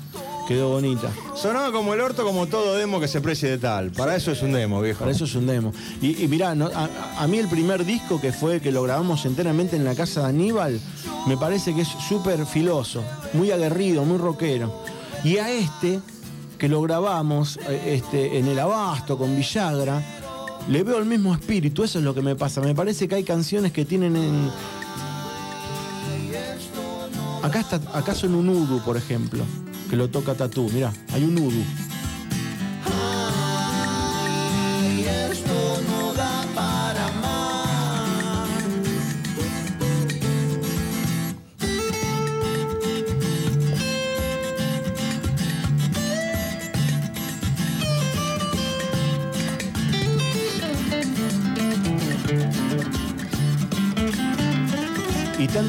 Quedó bonita.
Sonaba como el orto, como todo demo que se precie de tal. Para eso es un demo, viejo.
Para eso es un demo. Y, y mirá, no- a, a mí el primer disco que fue, que lo grabamos enteramente en la casa de Aníbal, me parece que es súper filoso, muy aguerrido, muy rockero. Y a este, que lo grabamos eh, este, en el Abasto con Villagra, le veo el mismo espíritu, eso es lo que me pasa. Me parece que hay canciones que tienen en. Acá está, acá son un udu, por ejemplo, que lo toca Tatú. Mirá, hay un udu.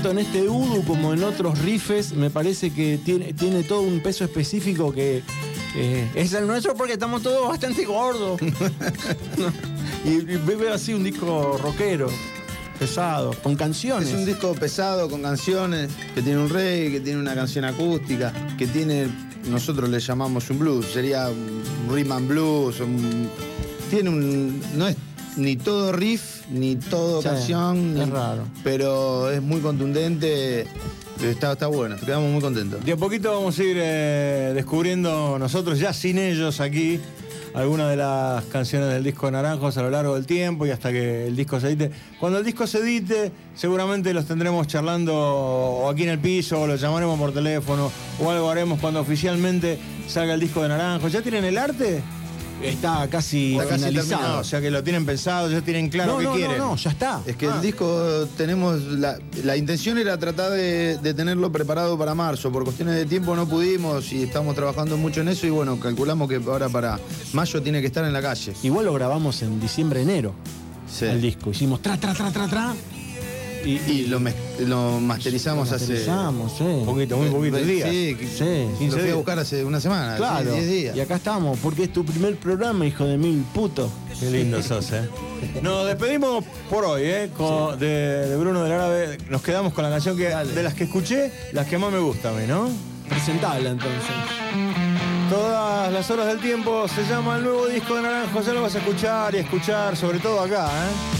Tanto en este Udu como en otros riffs, me parece que tiene, tiene todo un peso específico que eh, es el nuestro porque estamos todos bastante gordos. y, y veo así un disco rockero, pesado, con canciones.
Es un disco pesado con canciones, que tiene un reggae, que tiene una canción acústica, que tiene, nosotros le llamamos un blues, sería un rhythm and blues, un- tiene un, no es ni todo riff, ni todo
Sí,
canción,
es
ni-
raro.
pero es muy contundente, está, está bueno, quedamos muy contentos.
De a poquito vamos a ir eh, descubriendo nosotros, ya sin ellos aquí, algunas de las canciones del disco de Naranjos a lo largo del tiempo y hasta que el disco se edite. Cuando el disco se edite, seguramente los tendremos charlando o aquí en el piso, o los llamaremos por teléfono, o algo haremos cuando oficialmente salga el disco de Naranjos. ¿Ya tienen el arte?
Está casi
Está casi
finalizado.
terminado, o sea que lo tienen pensado, ya tienen claro
no,
qué
no,
quieren.
no, no, ya está.
Es que
Ah.
el disco tenemos. La, la intención era tratar de, de tenerlo preparado para marzo. Por cuestiones de tiempo no pudimos y estamos trabajando mucho en eso. Y bueno, calculamos que ahora para mayo tiene que estar en la calle.
Igual lo grabamos en diciembre, enero.
Sí.
El disco. Hicimos tra, tra, tra, tra, tra.
Y, lo, lo masterizamos hace.
Masterizamos, sí.
Poquito, muy poquitos días.
Sí,
Sí.
lo
15
fui a buscar hace una semana,
Claro.
10 días.
Y acá estamos, porque es tu primer programa, hijo de mil puto.
Qué lindo sos, ¿eh? Nos despedimos por hoy, ¿eh? Con- de, de Bruno del Árabe. Nos quedamos con la canción que de las que escuché, las que más me gustan a mí, ¿no?
Presentala entonces.
Todas las horas del tiempo se llama el nuevo disco de Naranjo. Ya lo vas a escuchar y escuchar, sobre todo acá, ¿eh?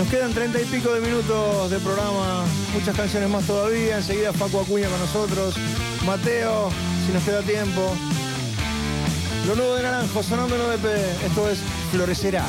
Nos quedan treinta y pico de minutos de programa, muchas canciones más todavía. Enseguida Facu Acuña con nosotros. Mateo, si nos queda tiempo. Lo nuevo de Naranjo, sonando en ODP. Esto es Florecerá.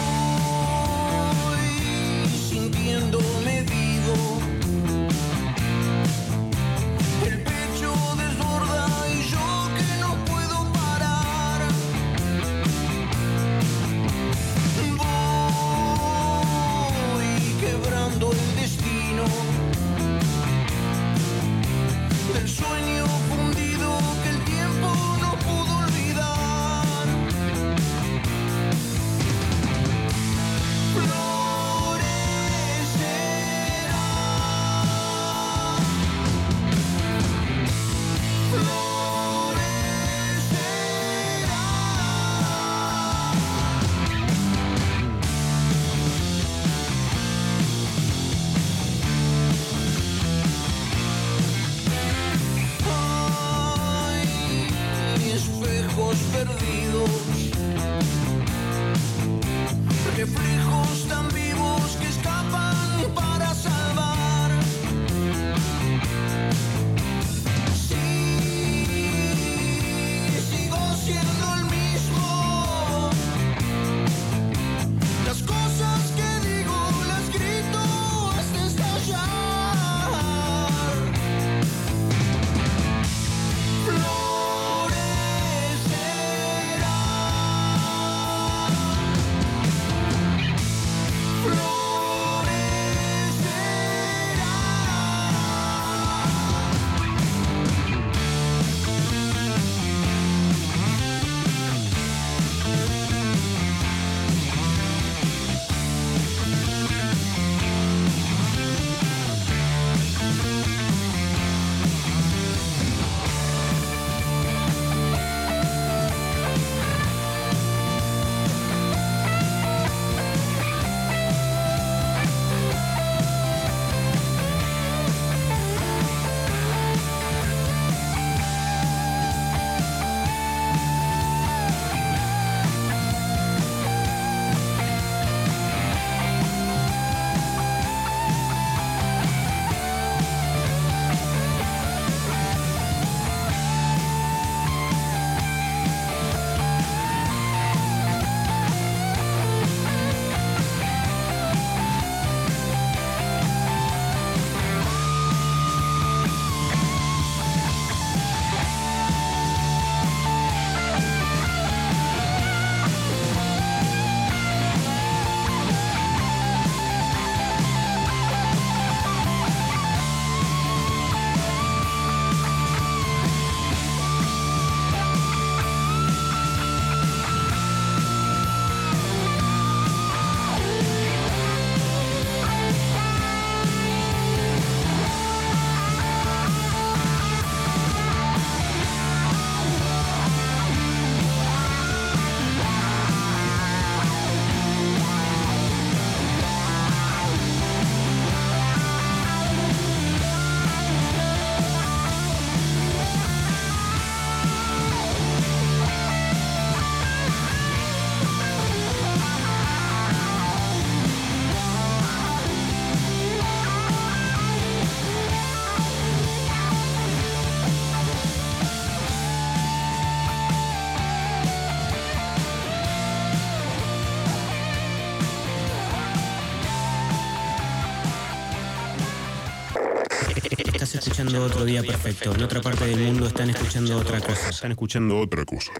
otro día perfecto. En otra parte del mundo están escuchando otra cosa.
Están escuchando otra cosa.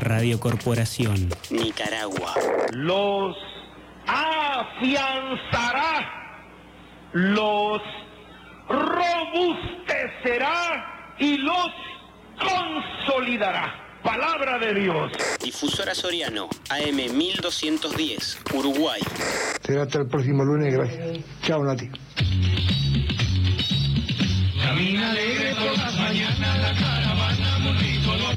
Radio Corporación. Nicaragua.
Los afianzará. Los robustecerá y los consolidará. Palabra de Dios.
Difusora Soriano, AM 1210, Uruguay.
Será hasta el próximo lunes, gracias. Chao, Nati.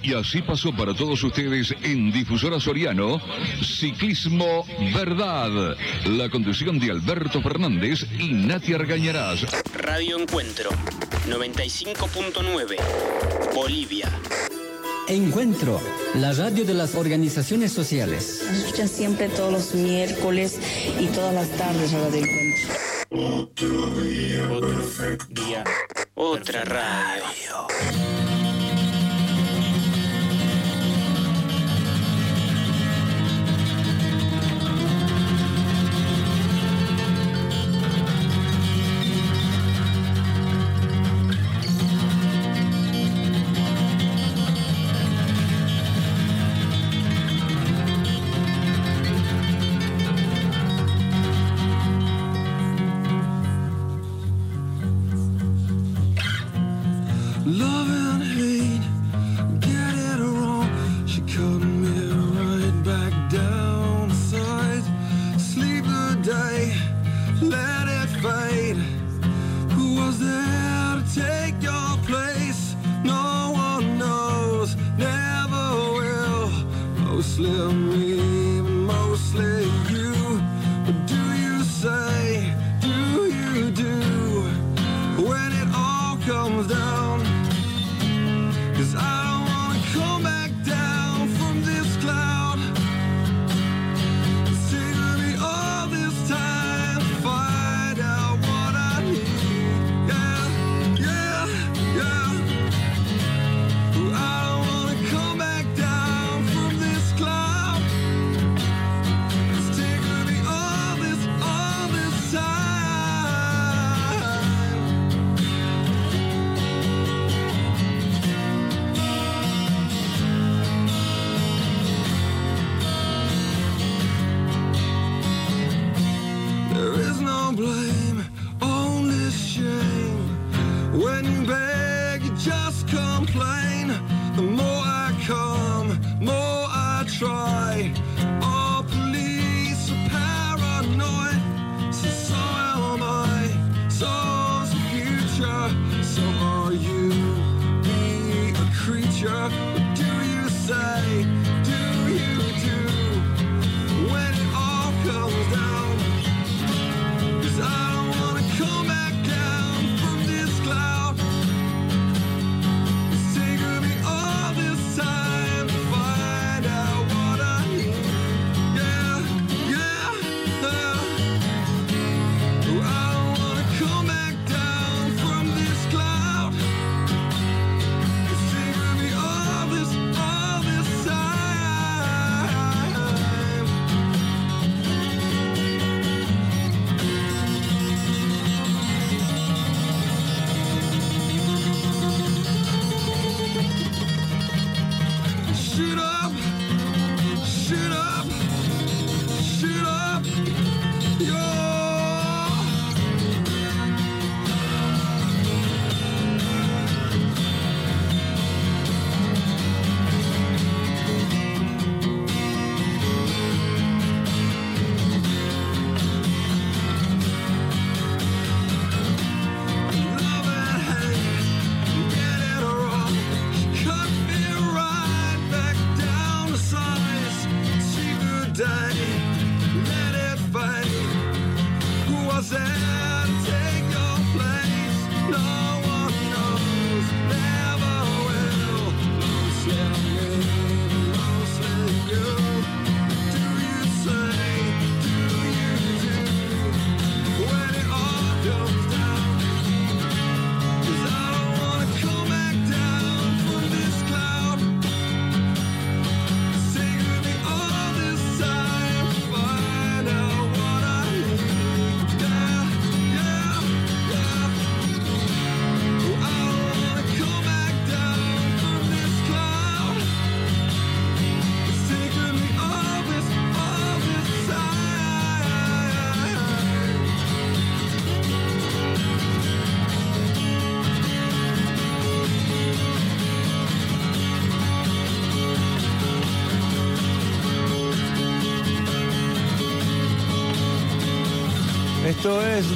Y así pasó para todos ustedes en Difusora Soriano, Ciclismo Verdad. La conducción de Alberto Fernández y Natia Argañarás.
Radio Encuentro, 95.9, Bolivia.
Encuentro, la radio de las organizaciones sociales.
Escuchan siempre todos los miércoles y todas las tardes a la de Encuentro.
Otro día, Otro día. Otra radio.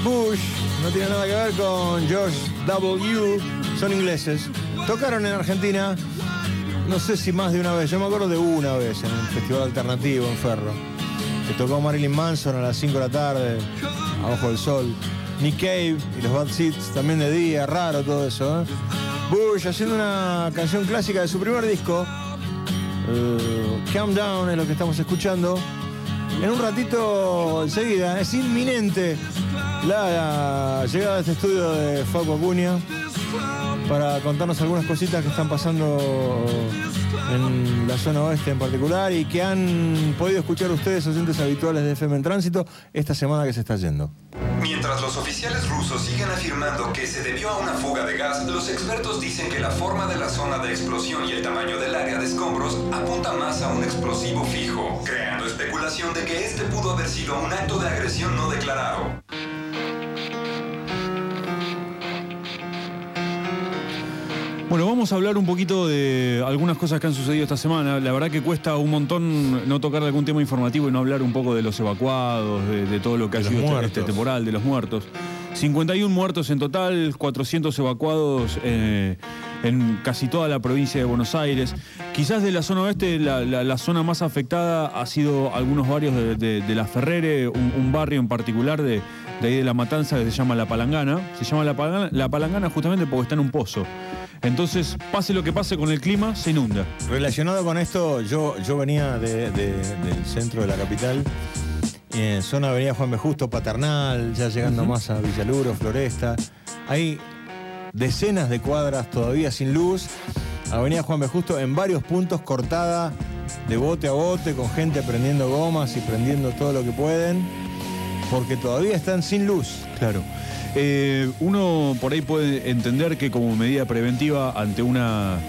Bush, no tiene nada que ver con George W. Son ingleses. Tocaron en Argentina, no sé si más de una vez, yo me acuerdo de una vez en un festival alternativo en Ferro. Que tocó Marilyn Manson a las 5 de la tarde, abajo del sol. Nick Cave y los Bad Seeds también de día, raro todo eso. ¿eh? Bush haciendo una canción clásica de su primer disco. Eh, Calm Down es lo que estamos escuchando. En un ratito enseguida, es inminente la, llegada de este estudio de Facu Acuña para contarnos algunas cositas que están pasando en la zona oeste en particular y que han podido escuchar ustedes, oyentes habituales de FM en Tránsito, esta semana que se está yendo.
Mientras los oficiales rusos siguen afirmando que se debió a una fuga de gas, los expertos dicen que la forma de la zona de explosión y el tamaño del área de escombros apunta más a un explosivo fijo, creando especulación de que este pudo haber sido un acto de agresión no declarado.
Bueno, vamos a hablar un poquito de algunas cosas que han sucedido esta semana. La verdad que cuesta un montón no tocar algún tema informativo y no hablar un poco de los evacuados, de, de todo lo que ha
De
sido este-
muertos.
este temporal, de los muertos. 51 muertos en total, 400 evacuados eh, en casi toda la provincia de Buenos Aires. Quizás de la zona oeste, la, la- la zona más afectada ha sido algunos barrios de, de- de La Ferrere, un, un barrio en particular de, de ahí de La Matanza que se llama La Palangana. Se llama La Palangana, La Palangana justamente porque está en un pozo. Entonces, pase lo que pase con el clima, se inunda.
Relacionado con esto, yo, yo venía de- de- del centro de la capital, en zona Avenida Juan B. Justo, Paternal, ya llegando más a Villaluro, Floresta. Hay decenas de cuadras todavía sin luz. Avenida Juan B. Justo en varios puntos cortada de bote a bote, con gente prendiendo gomas y prendiendo todo lo que pueden, porque todavía están sin luz.
Claro. Eh, uno por ahí puede entender que como medida preventiva ante una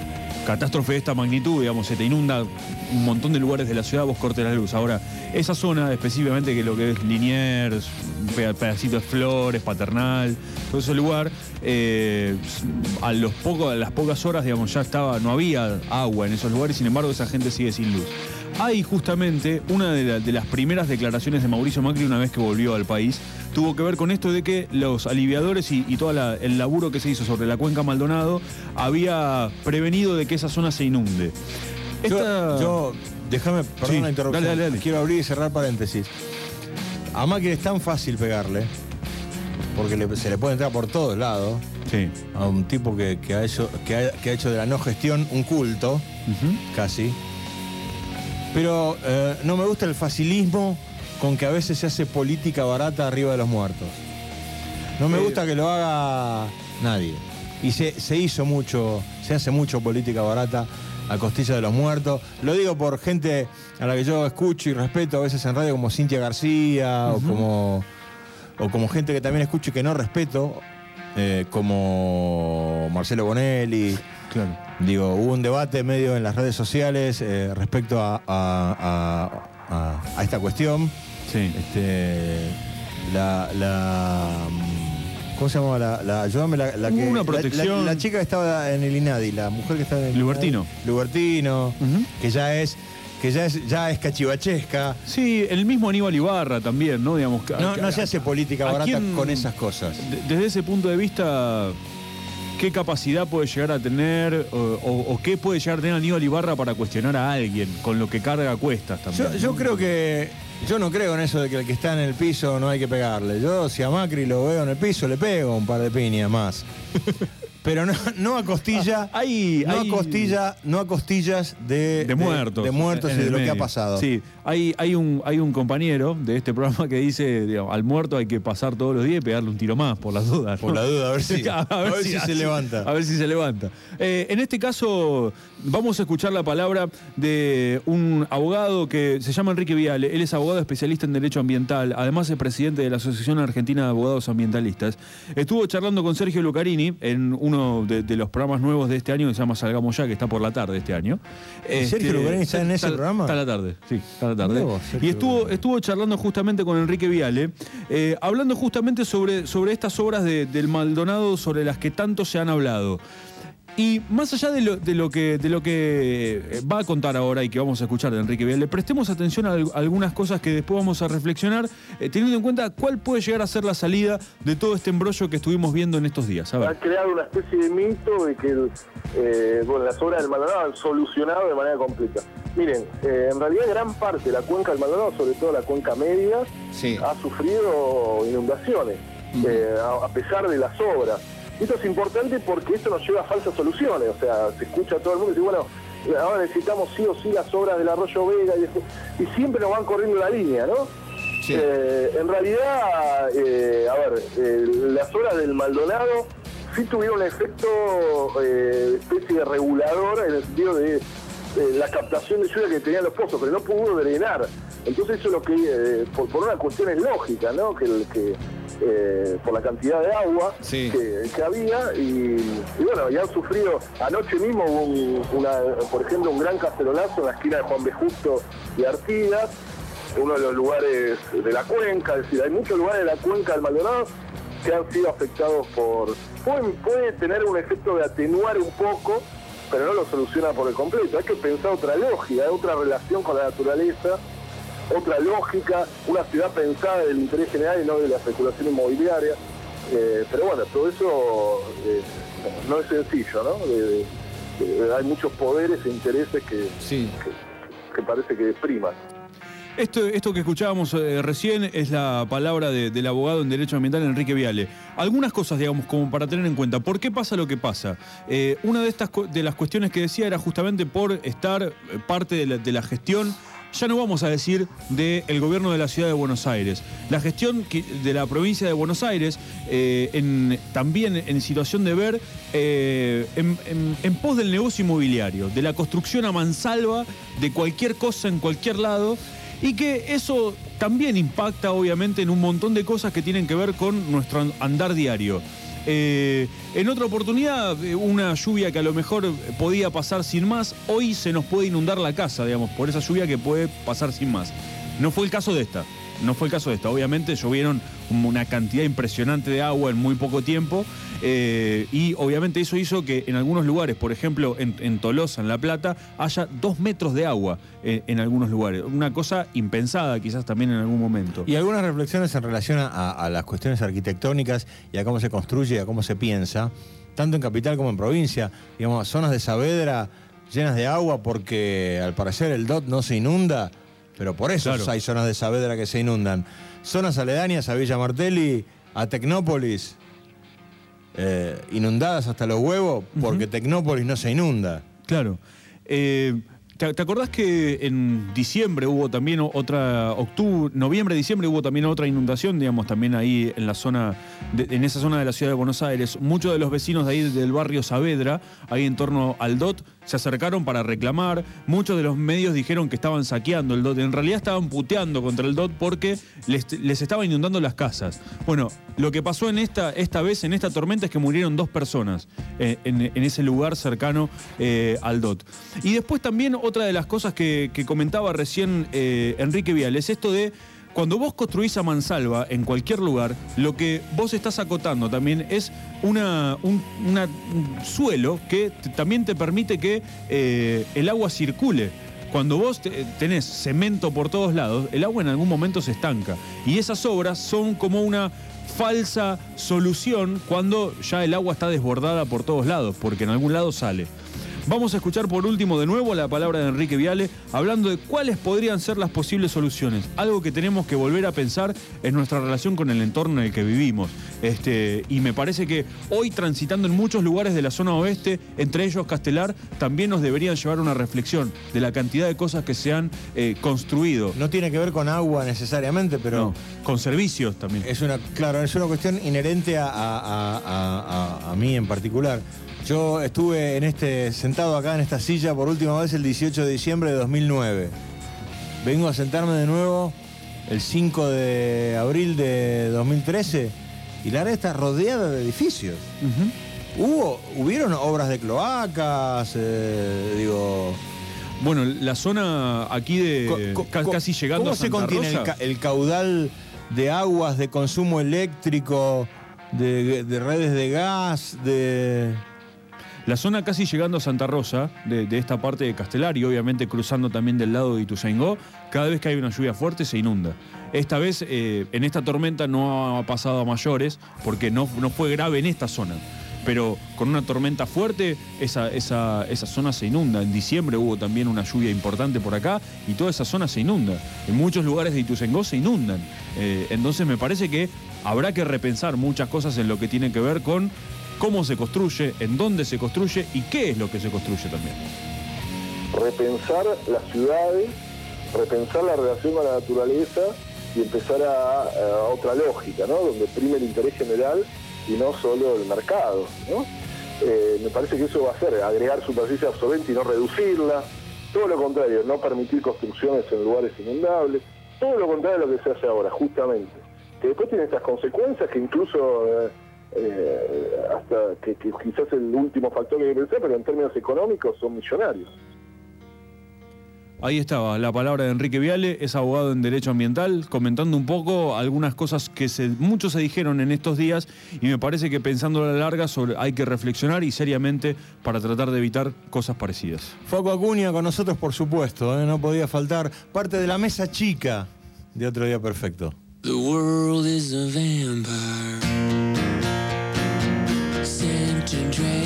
catástrofe de esta magnitud, digamos, se te inunda un montón de lugares de la ciudad, vos cortes la luz. Ahora, esa zona específicamente que lo que es Liniers, un peda- pedacito de Flores, Paternal, todo ese lugar, eh, a, los poco, a las pocas horas, digamos, ya estaba, no había agua en esos lugares, sin embargo, esa gente sigue sin luz. Hay justamente una de, la- de las primeras declaraciones de Mauricio Macri una vez que volvió al país, tuvo que ver con esto de que los aliviadores y, y todo la- el laburo que se hizo sobre la cuenca Maldonado había prevenido de que esa zona se inunde. Esta-
Yo, yo- déjame, perdón
Sí,
la interrupción.
dale, dale, dale.
Quiero abrir y cerrar paréntesis. A Macri es tan fácil pegarle, porque le- se le puede entrar por todos lados. A un tipo que, que ha hecho, que, ha, que ha hecho de la no gestión un culto, casi. Pero eh, no me gusta el facilismo con que a veces se hace política barata arriba de los muertos. No me gusta que lo haga nadie. Y se, se hizo mucho, se hace mucho política barata a costilla de los muertos. Lo digo por gente a la que yo escucho y respeto a veces en radio como Cintia García o como o como gente que también escucho y que no respeto, eh, como Marcelo Bonelli.
Claro.
Digo, hubo un debate medio en las redes sociales eh, respecto a, a- a- a- a esta cuestión.
Sí.
Este, la, la, mm, ¿Cómo se llamaba? La, la, ayúdame, la, que,
una protección.
La, la chica que estaba en el INADI, la mujer que estaba en el
Lubertino.
INADI. Lubertino, que ya es que ya es, ya es cachivachesca.
Sí, el mismo Aníbal Ibarra también, ¿no? Digamos,
No, no se hace política
¿a
barata
quién-
con esas cosas.
de- desde ese punto de vista, ¿qué capacidad puede llegar a tener o, o- o qué puede llegar a tener Aníbal Ibarra para cuestionar a alguien con lo que carga cuestas también?
Yo, yo creo que. Yo no creo en eso de que el que está en el piso no hay que pegarle. Yo, si a Macri lo veo en el piso, le pego un par de piñas más. Pero no, no a costilla.
Ah, hay,
no
hay-
a costilla, no a costillas de,
de muertos.
De, muertos y de lo que ha pasado.
Sí, hay, hay, un, hay un compañero de este programa que dice, digamos, al muerto hay que pasar todos los días y pegarle un tiro más, por las dudas.
Por la duda, a ver si- a ver si se levanta.
A ver si se levanta. Eh, en este caso, vamos a escuchar la palabra de un abogado que se llama Enrique Viale. Él es abogado especialista en Derecho Ambiental. Además, es presidente de la Asociación Argentina de Abogados Ambientalistas. Estuvo charlando con Sergio Lucarini en uno de, de los programas nuevos de este año que se llama Salgamos Ya, que está por la tarde este año.
¿Y Sergio Lucarini está en ese programa?
Está a la tarde, sí, está a la tarde.
Vos,
y estuvo, estuvo charlando justamente con Enrique Viale, eh, hablando justamente sobre, sobre estas obras de- del Maldonado sobre las que tanto se han hablado. Y más allá de lo, de lo que, de lo que eh, va a contar ahora y que vamos a escuchar de Enrique Viale, prestemos atención a al- algunas cosas que después vamos a reflexionar, eh, teniendo en cuenta cuál puede llegar a ser la salida de todo este embrollo que estuvimos viendo en estos días. A
Ha creado una especie de mito de que eh, bueno, las obras del Maldonado han solucionado de manera completa. Miren, eh, en realidad gran parte de la cuenca del Maldonado, sobre todo la cuenca media, ha sufrido inundaciones, eh, a, a pesar de las obras. Esto es importante porque esto nos lleva a falsas soluciones, o sea, se escucha a todo el mundo y dice, bueno, ahora necesitamos sí o sí las obras del Arroyo Vega y, siempre nos van corriendo la línea, ¿no? Eh, en realidad, eh, a ver, eh, las obras del Maldonado sí tuvieron un efecto especie de regulador en el sentido de la captación de lluvia que tenían los pozos, pero no pudo drenar. Entonces eso es lo que, por, por una cuestión es lógica, ¿no? Que eh, por la cantidad de agua que, que había y, y bueno, ya han sufrido, anoche mismo hubo un- una, por ejemplo, un gran cacerolazo en la esquina de Juan B. Justo y Artigas, uno de los lugares de la cuenca, es decir, hay muchos lugares de la cuenca del Maldonado que han sido afectados por... Pueden, puede tener un efecto de atenuar un poco, pero no lo soluciona por el completo. Hay que pensar otra lógica, otra relación con la naturaleza, otra lógica, una ciudad pensada del interés general y no de la especulación inmobiliaria. Eh, pero bueno, todo eso eh, no es sencillo, ¿no? De- de- hay muchos poderes e intereses que, que, que parece que priman.
Esto, esto que escuchábamos eh, recién es la palabra de- del abogado en Derecho Ambiental Enrique Viale. Algunas cosas, digamos, como para tener en cuenta. ¿Por qué pasa lo que pasa? Eh, una de estas de las cuestiones que decía era justamente por estar parte de la, de la gestión. Ya no vamos a decir del gobierno de la ciudad de Buenos Aires. La gestión de la provincia de Buenos Aires, eh, también en situación de ver eh, en pos del negocio inmobiliario, de la construcción a mansalva de cualquier cosa en cualquier lado y que eso también impacta obviamente en un montón de cosas que tienen que ver con nuestro andar diario. Eh, en otra oportunidad, eh, una lluvia que a lo mejor podía pasar sin más, hoy se nos puede inundar la casa, digamos, por esa lluvia que puede pasar sin más. No fue el caso de esta. No fue el caso de esta. Obviamente llovieron una cantidad impresionante de agua en muy poco tiempo eh, y obviamente eso hizo que en algunos lugares, por ejemplo en, Tolosa, en La Plata, haya dos metros de agua eh, en algunos lugares. Una cosa impensada quizás también en algún momento.
Y algunas reflexiones en relación a, a las cuestiones arquitectónicas y a cómo se construye y a cómo se piensa, tanto en capital como en provincia. Digamos, zonas de Saavedra llenas de agua porque al parecer el DOT no se inunda, pero por eso
Claro.
hay zonas de Saavedra que se inundan. Zonas aledañas a Villa Martelli, a Tecnópolis, eh, inundadas hasta los huevos porque Tecnópolis no se inunda.
Claro. Eh, ¿te, te acordás que en diciembre hubo también otra, octubre, noviembre, diciembre hubo también otra inundación, digamos, también ahí en la zona, de- en esa zona de la ciudad de Buenos Aires? Muchos de los vecinos de ahí del barrio Saavedra, ahí en torno al DOT, se acercaron para reclamar. Muchos de los medios dijeron que estaban saqueando el DOT. En realidad estaban puteando contra el DOT porque les, les estaba inundando las casas. Bueno, lo que pasó en esta, esta vez, en esta tormenta, es que murieron dos personas eh, en, ese lugar cercano eh, al DOT. Y después también otra de las cosas que, que comentaba recién eh, Enrique Vial es esto de cuando vos construís a mansalva en cualquier lugar, lo que vos estás acotando también es una, un, suelo que también te permite que eh, el agua circule. Cuando vos te- tenés cemento por todos lados, el agua en algún momento se estanca. Y esas obras son como una falsa solución cuando ya el agua está desbordada por todos lados, porque en algún lado sale. Vamos a escuchar por último de nuevo la palabra de Enrique Viale hablando de cuáles podrían ser las posibles soluciones. Algo que tenemos que volver a pensar en nuestra relación con el entorno en el que vivimos. Este, y me parece que hoy transitando en muchos lugares de la zona oeste, entre ellos Castelar, también nos deberían llevar a una reflexión de la cantidad de cosas que se han eh, construido.
No tiene que ver con agua necesariamente, pero.
con servicios también.
Es una, claro, es una cuestión inherente a, a- a- a- a- a mí en particular. Yo estuve en este, sentado acá en esta silla por última vez el 18 de diciembre de 2009. Vengo a sentarme de nuevo el 5 de abril de 2013 y la área está rodeada de edificios. Hubo, hubieron obras de cloacas, eh, digo.
Bueno, la zona aquí de
Co-
ca- casi llegando
¿Cómo
a
se
Santa
contiene el,
Rosa?
ca- el caudal de aguas, de consumo eléctrico, de, de redes de gas, de.
La zona casi llegando a Santa Rosa, de, esta parte de Castelar y obviamente cruzando también del lado de Ituzaingó, cada vez que hay una lluvia fuerte se inunda. Esta vez, eh, en esta tormenta no ha pasado a mayores, porque no, no fue grave en esta zona. Pero con una tormenta fuerte, esa, esa, esa zona se inunda. En diciembre hubo también una lluvia importante por acá y toda esa zona se inunda. En muchos lugares de Ituzaingó se inundan. Eh, entonces me parece que habrá que repensar muchas cosas en lo que tiene que ver con cómo se construye, en dónde se construye y qué es lo que se construye también.
Repensar las ciudades, repensar la relación con la naturaleza y empezar a, otra lógica, ¿no? Donde prime el interés general y no solo el mercado. Eh, me parece que eso va a ser agregar superficie absorbente y no reducirla. Todo lo contrario, no permitir construcciones en lugares inundables. Todo lo contrario de lo que se hace ahora, justamente. Que después tiene estas consecuencias que incluso eh, eh, hasta que, que quizás el último factor que hay que pensar, pero en términos económicos son millonarios.
Ahí estaba la palabra de Enrique Viale, es abogado en Derecho Ambiental, comentando un poco algunas cosas que se, muchos se dijeron en estos días y me parece que pensando a la larga sobre, hay que reflexionar y seriamente para tratar de evitar cosas parecidas.
Foco Acuña con nosotros, por supuesto, ¿eh? no podía faltar parte de la mesa chica de Otro Día Perfecto.
The world is a vampire. to dream.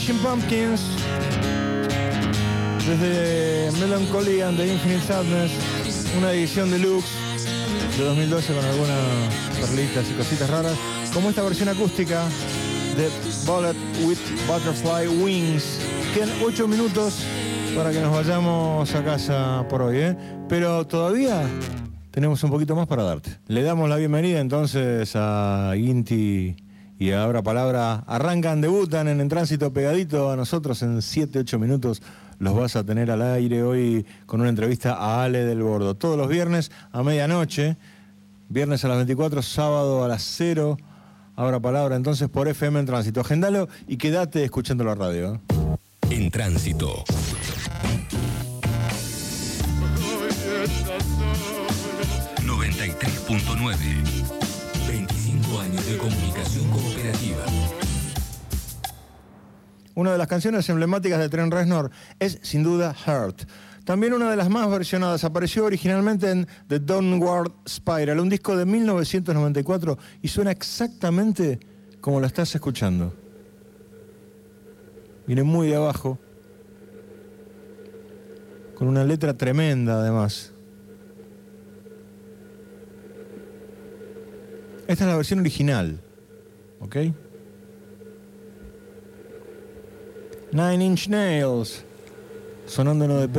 Smashing Pumpkins. Desde Melancholy and the Infinite Sadness, una edición deluxe de 2012 con algunas perlitas y cositas raras, como esta versión acústica de Bullet with Butterfly Wings. Quedan 8 minutos para que nos vayamos a casa por hoy, ¿eh? Pero todavía tenemos un poquito más para darte. Le damos la bienvenida entonces a Inti y ahora palabra. Arrancan, debutan en el tránsito pegadito a nosotros en 7-8 minutos. Los vas a tener al aire hoy con una entrevista a Ale del Bordo. Todos los viernes a medianoche, viernes a las 24, sábado a las 0. Ahora palabra entonces por FM en tránsito. Agendalo y quédate escuchando la radio. ¿eh?
En tránsito. 93.9. 25 años de comunicación cooperativa.
Una de las canciones emblemáticas de Tren Reznor es sin duda Heart. También una de las más versionadas apareció originalmente en The Downward Spiral, un disco de 1994 y suena exactamente como la estás escuchando. Viene muy de abajo, con una letra tremenda además. Esta es la versión original, ¿ok? Nine Inch Nails, sonando en ODP.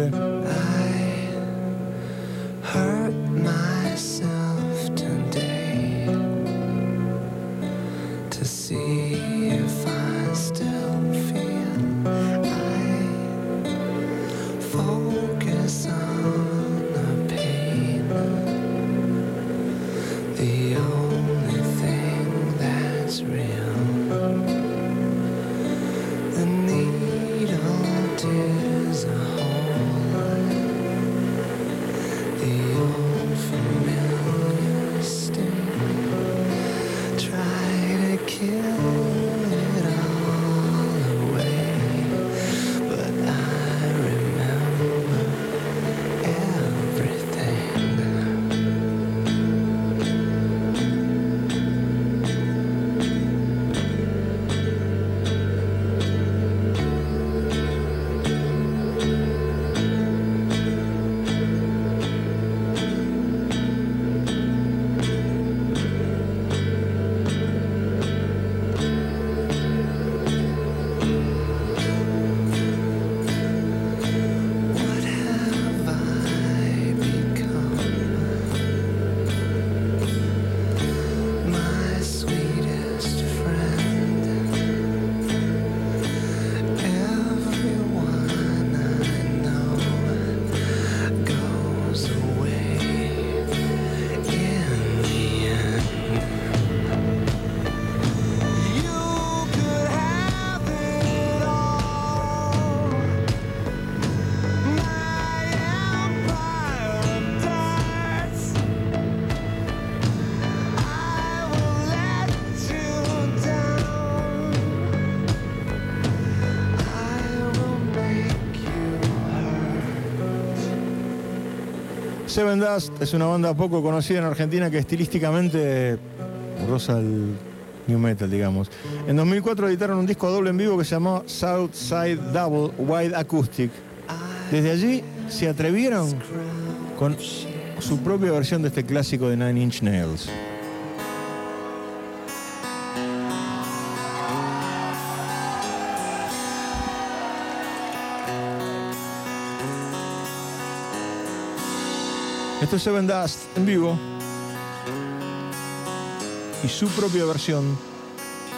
Seven Dust es una banda poco conocida en Argentina que estilísticamente rosa el new metal, digamos. En 2004 editaron un disco doble en vivo que se llamó Southside Double Wide Acoustic. Desde allí se atrevieron con su propia versión de este clásico de Nine Inch Nails. Esto es Seven Dust en vivo y su propia versión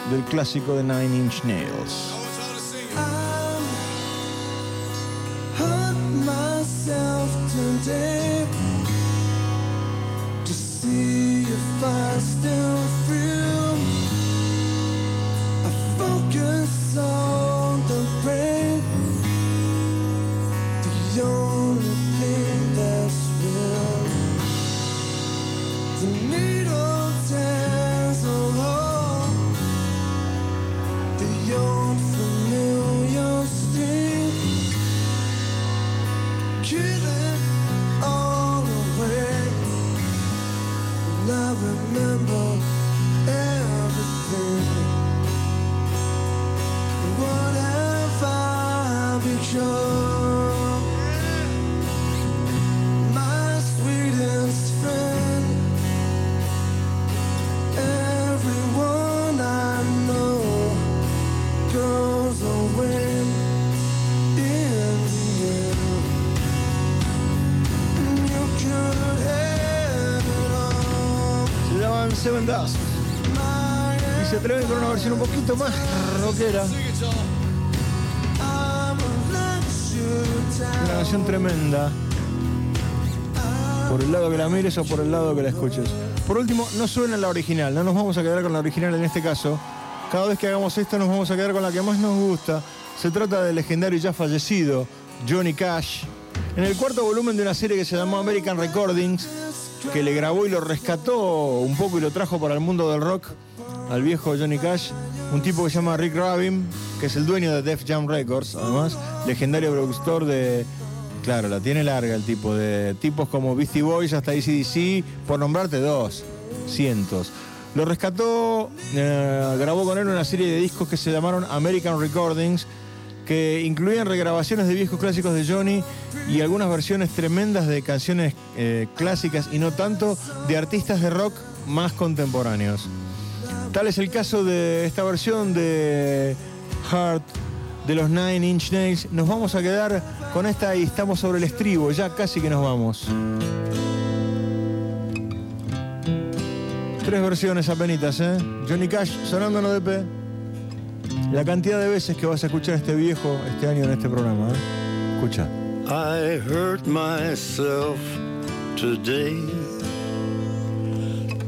del clásico de Nine Inch Nails. Versión un poquito más rockera. Una canción tremenda. Por el lado que la mires o por el lado que la escuches. Por último, no suena la original. No nos vamos a quedar con la original en este caso. Cada vez que hagamos esto nos vamos a quedar con la que más nos gusta. Se trata del legendario ya fallecido Johnny Cash. En el cuarto volumen de una serie que se llamó American Recordings, que le grabó y lo rescató un poco y lo trajo para el mundo del rock al viejo Johnny Cash, un tipo que se llama Rick Rubin, que es el dueño de Def Jam Records, además, legendario productor de. Claro, la tiene larga el tipo, de tipos como Beastie Boys hasta ACDC, por nombrarte dos, cientos. Lo rescató, eh, grabó con él una serie de discos que se llamaron American Recordings, que incluían regrabaciones de viejos clásicos de Johnny y algunas versiones tremendas de canciones eh, clásicas y no tanto de artistas de rock más contemporáneos. Tal es el caso de esta versión de Heart de los Nine Inch Nails. Nos vamos a quedar con esta y estamos sobre el estribo, ya casi que nos vamos. Tres versiones apenitas, ¿eh? Johnny Cash sonando en ODP. La cantidad de veces que vas a escuchar a este viejo este año en este programa, ¿eh? Escucha.
I hurt myself today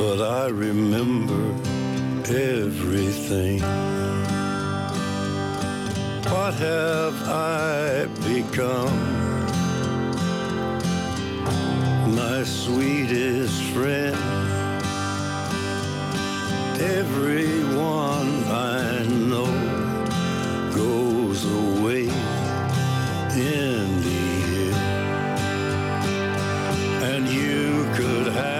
but I remember everything. What have I become? My sweetest friend. Everyone I know goes away in the end. And you could have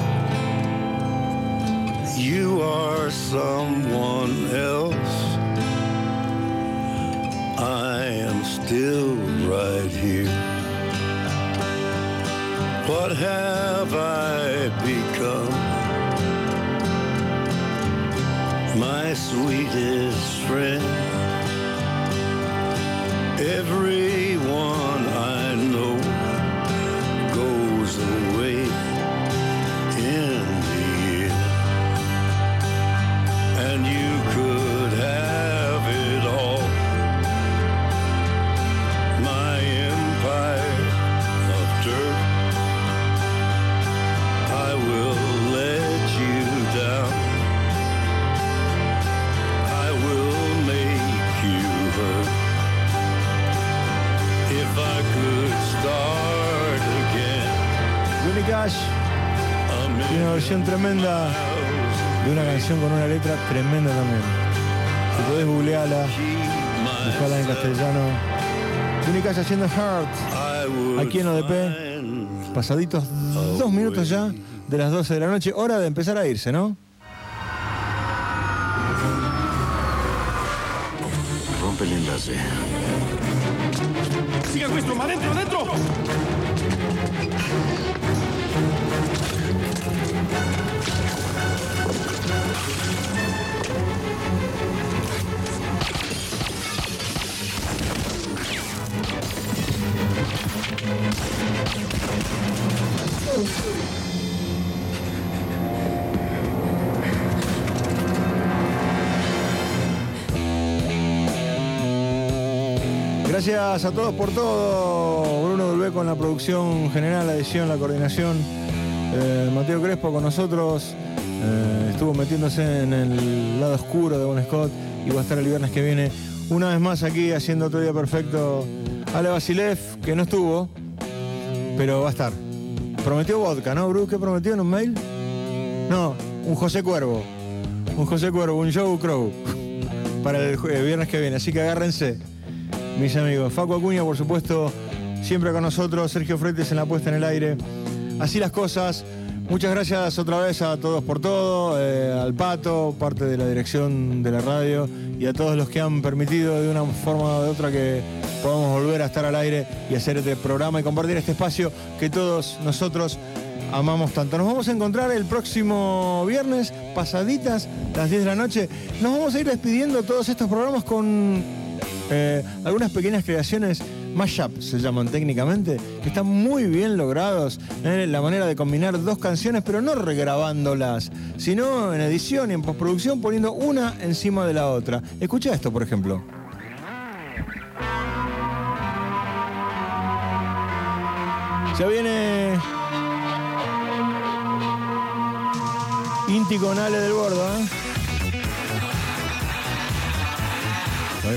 Someone else. I am still right here. What have I become? My sweetest friend. Everyone
tremenda de una canción con una letra tremenda también. Si podés googlearla, buscala en castellano. Cash haciendo Heart aquí en ODP. Pasaditos dos minutos ya de las 12 de la noche. Hora de empezar a irse, ¿no?
Rompe el enlace.
Siga questo, ma dentro, dentro!
Gracias a todos por todo. Bruno Dulbé con la producción general, la edición, la coordinación. Eh, Mateo Crespo con nosotros. Eh, estuvo metiéndose en el lado oscuro de Bon Scott y va a estar el viernes que viene una vez más aquí haciendo otro día perfecto. Ale Basilev, que no estuvo, pero va a estar. Prometió vodka, ¿no, Bruce? ¿Qué prometió en un mail? No, un José Cuervo. Un José Cuervo, un Joe Crow. Para el jue- viernes que viene. Así que agárrense, mis amigos. Facu Acuña, por supuesto, siempre con nosotros. Sergio Freites en la puesta en el aire. Así las cosas. Muchas gracias otra vez a todos por todo, eh, al Pato, parte de la dirección de la radio, y a todos los que han permitido de una forma o de otra que podamos volver a estar al aire y hacer este programa y compartir este espacio que todos nosotros amamos tanto. Nos vamos a encontrar el próximo viernes, pasaditas las 10 de la noche. Nos vamos a ir despidiendo todos estos programas con eh, algunas pequeñas creaciones mashup se llaman técnicamente, que están muy bien logrados. eh, la manera de combinar dos canciones, pero no regrabándolas, sino en edición y en postproducción poniendo una encima de la otra. Escucha esto, por ejemplo. Ya viene Inti con Ale del Bordo, ¿eh?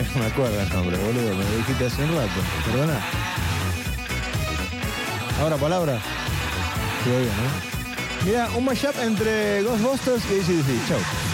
No me acuerdo el nombre, boludo. Me dijiste hace un rato. Perdona. Ahora palabra. Bien, ¿no? Mira, un mashup entre Ghostbusters y ACDC. Chau.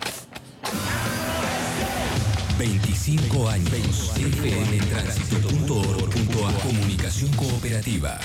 25 años. FM en tránsito.org.a Comunicación cooperativa.